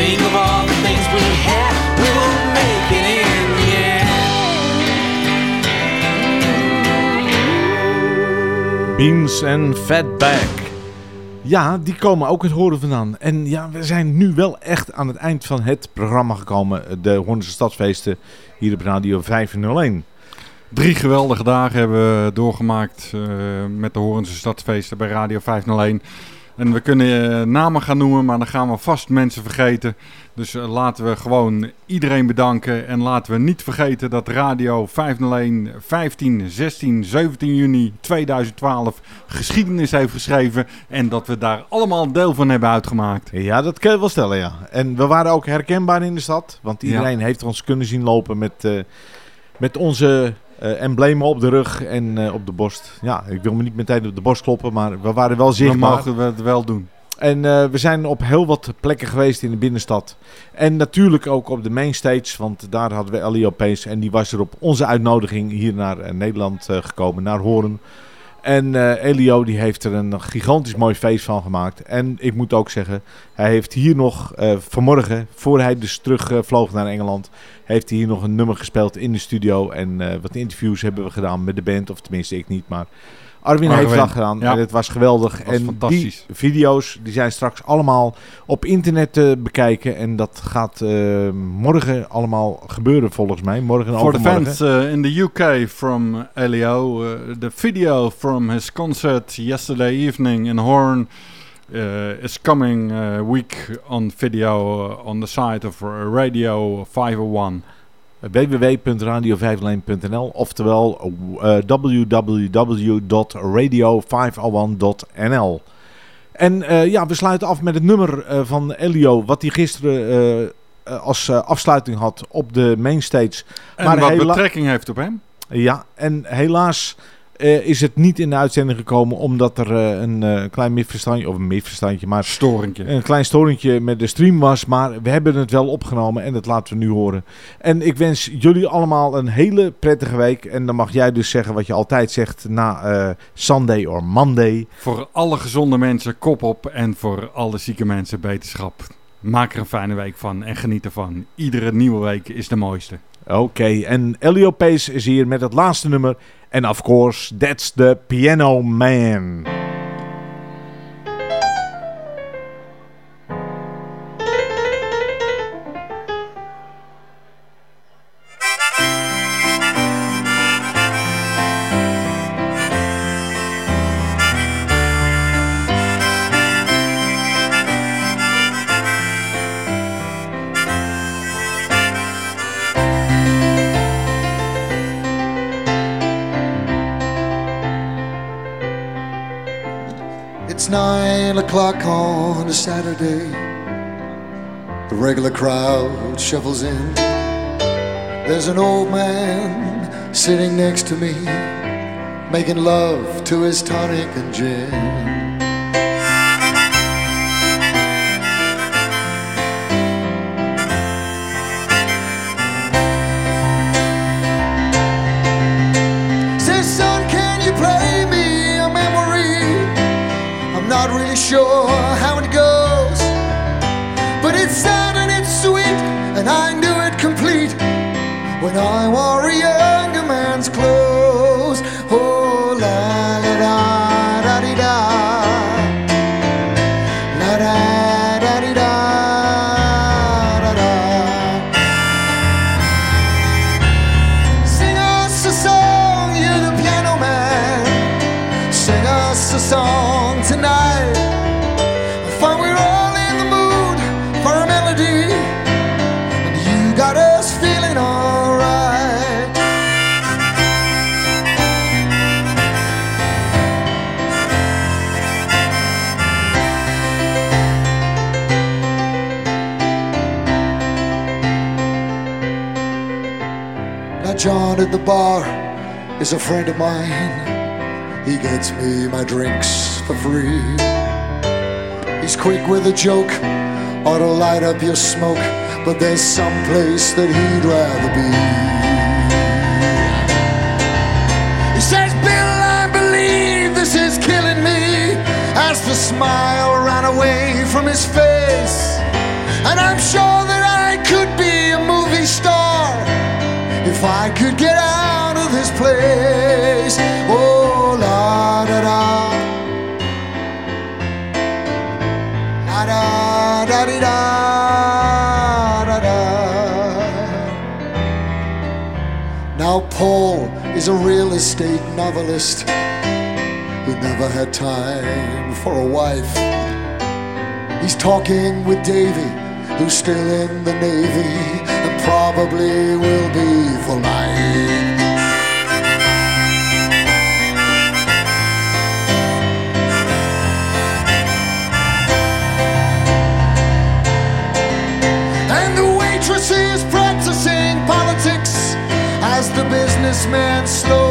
Think of all the things we had. We will make it in the end. Beans en Fatback. Ja, die komen ook het horen vandaan. En ja, we zijn nu wel echt aan het eind van het programma gekomen. De Hoornse Stadsfeesten hier op Radio 501. Drie geweldige dagen hebben we doorgemaakt eh, met de Horense Stadsfeesten bij Radio 501. En we kunnen eh, namen gaan noemen, maar dan gaan we vast mensen vergeten. Dus eh, laten we gewoon iedereen bedanken. En laten we niet vergeten dat Radio 501 15, 16, 17 juni 2012 geschiedenis heeft geschreven. En dat we daar allemaal deel van hebben uitgemaakt. Ja, dat kun je wel stellen, ja. En we waren ook herkenbaar in de stad. Want iedereen heeft ons kunnen zien lopen met, eh, met onze eh, emblemen op de rug en eh, op de borst. Ja, ik wil me niet meteen op de borst kloppen, maar we waren wel zichtbaar. mogen we het wel doen. En eh, we zijn op heel wat plekken geweest in de binnenstad. En natuurlijk ook op de mainstage, want daar hadden we Elio Pace. En die was er op onze uitnodiging hier naar eh, Nederland eh, gekomen, naar Horen. En eh, Elio die heeft er een gigantisch mooi feest van gemaakt. En ik moet ook zeggen, hij heeft hier nog eh, vanmorgen, voor hij dus terug vloog naar Engeland, heeft hij hier nog een nummer gespeeld in de studio. En eh, wat interviews hebben we gedaan met de band, of tenminste ik niet, maar Arwin, heeft dat gedaan. ja. En het was geweldig. was en fantastisch. die video's die zijn straks allemaal op internet te bekijken. En dat gaat eh, morgen allemaal gebeuren volgens mij. Morgen en For the overmorgen. fans uh, in the UK from Elio, uh, the video from his concert yesterday evening in Horn uh, is coming uh, week on video uh, on the site of Radio 501. www.radio501.nl oftewel uh, www.radio501.nl En eh, ja, we sluiten af met het nummer eh, van Elio, wat hij gisteren eh, eh, als eh, afsluiting had op de mainstage. En wat hela- betrekking heeft op hem? Ja, en helaas eh, is het niet in de uitzending gekomen omdat er eh, een eh, klein misverstandje, of een misverstandje, maar Storentje. een klein storentje met de stream was. Maar we hebben het wel opgenomen en dat laten we nu horen. En ik wens jullie allemaal een hele prettige week. En dan mag jij dus zeggen wat je altijd zegt na Sunday or Monday. Voor alle gezonde mensen kop op en voor alle zieke mensen beterschap. Maak er een fijne week van en geniet ervan. Iedere nieuwe week is de mooiste. Oké, en Elio Pace is hier met het laatste nummer. En of course, that's the Piano Man. O'clock on a Saturday. The regular crowd shuffles in. There's an old man sitting next to me, making love to his tonic and gin. Sure how it goes, but it's sad and it's sweet, and I knew it complete when I wore bar is a friend of mine. He gets me my drinks for free. He's quick with a joke, or to light up your smoke, but there's some place that he'd rather be. He says, Bill, I believe this is killing me. As the smile ran away from his face. And I'm sure that I could be a movie star if I could get out place. Oh, la da da. La da da di da da da. Now, Paul is a real estate novelist who never had time for a wife. He's talking with Davy, who's still in the Navy and probably will be for life. The businessman slowly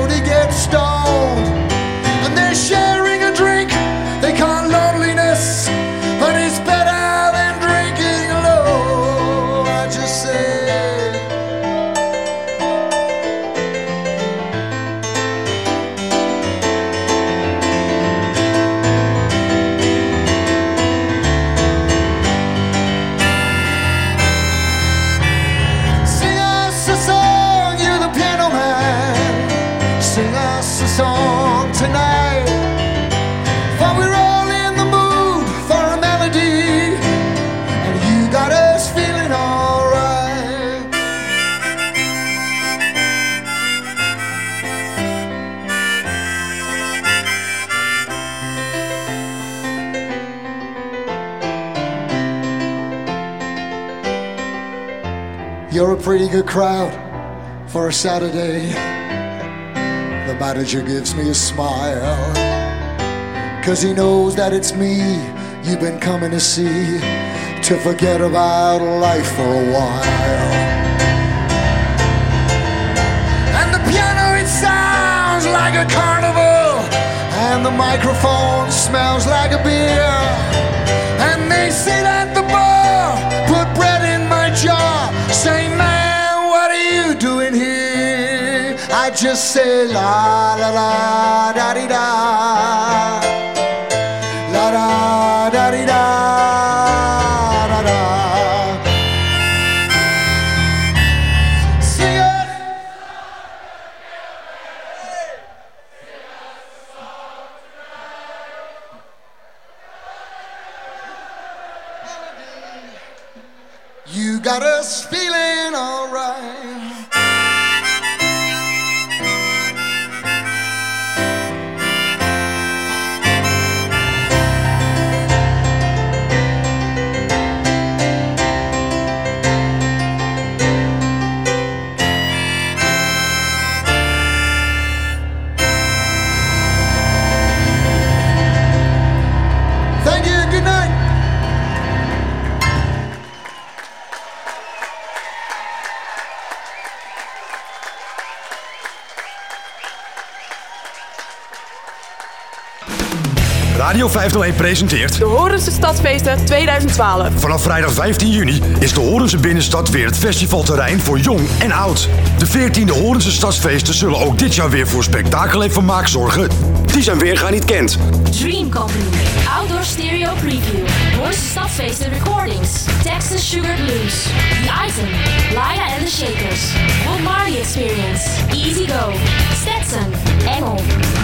Saturday. The manager gives me a smile. Cause he knows that it's me you've been coming to see to forget about life for a while. And the piano, it sounds like a carnival. And the microphone smells like a beer. And they sit at I just say, la la la da di da. 501 presenteert... De Horense Stadsfeesten 2012. Vanaf vrijdag 15 juni is de Horense binnenstad weer het festivalterrein voor jong en oud. De 14e Horense Stadsfeesten zullen ook dit jaar weer voor spektakel en vermaak zorgen. Die zijn weerga niet kent. Dream Company. Outdoor Stereo Preview. Hoorse Stadsfeesten Recordings. Texas Sugar Blues. The Item. Lila and the Shakers. Bob Marley Experience. Easy Go. Stetson. Engel.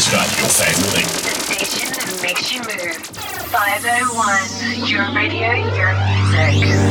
Dit is Radio 501. Station that makes you move. 501, your radio, your music.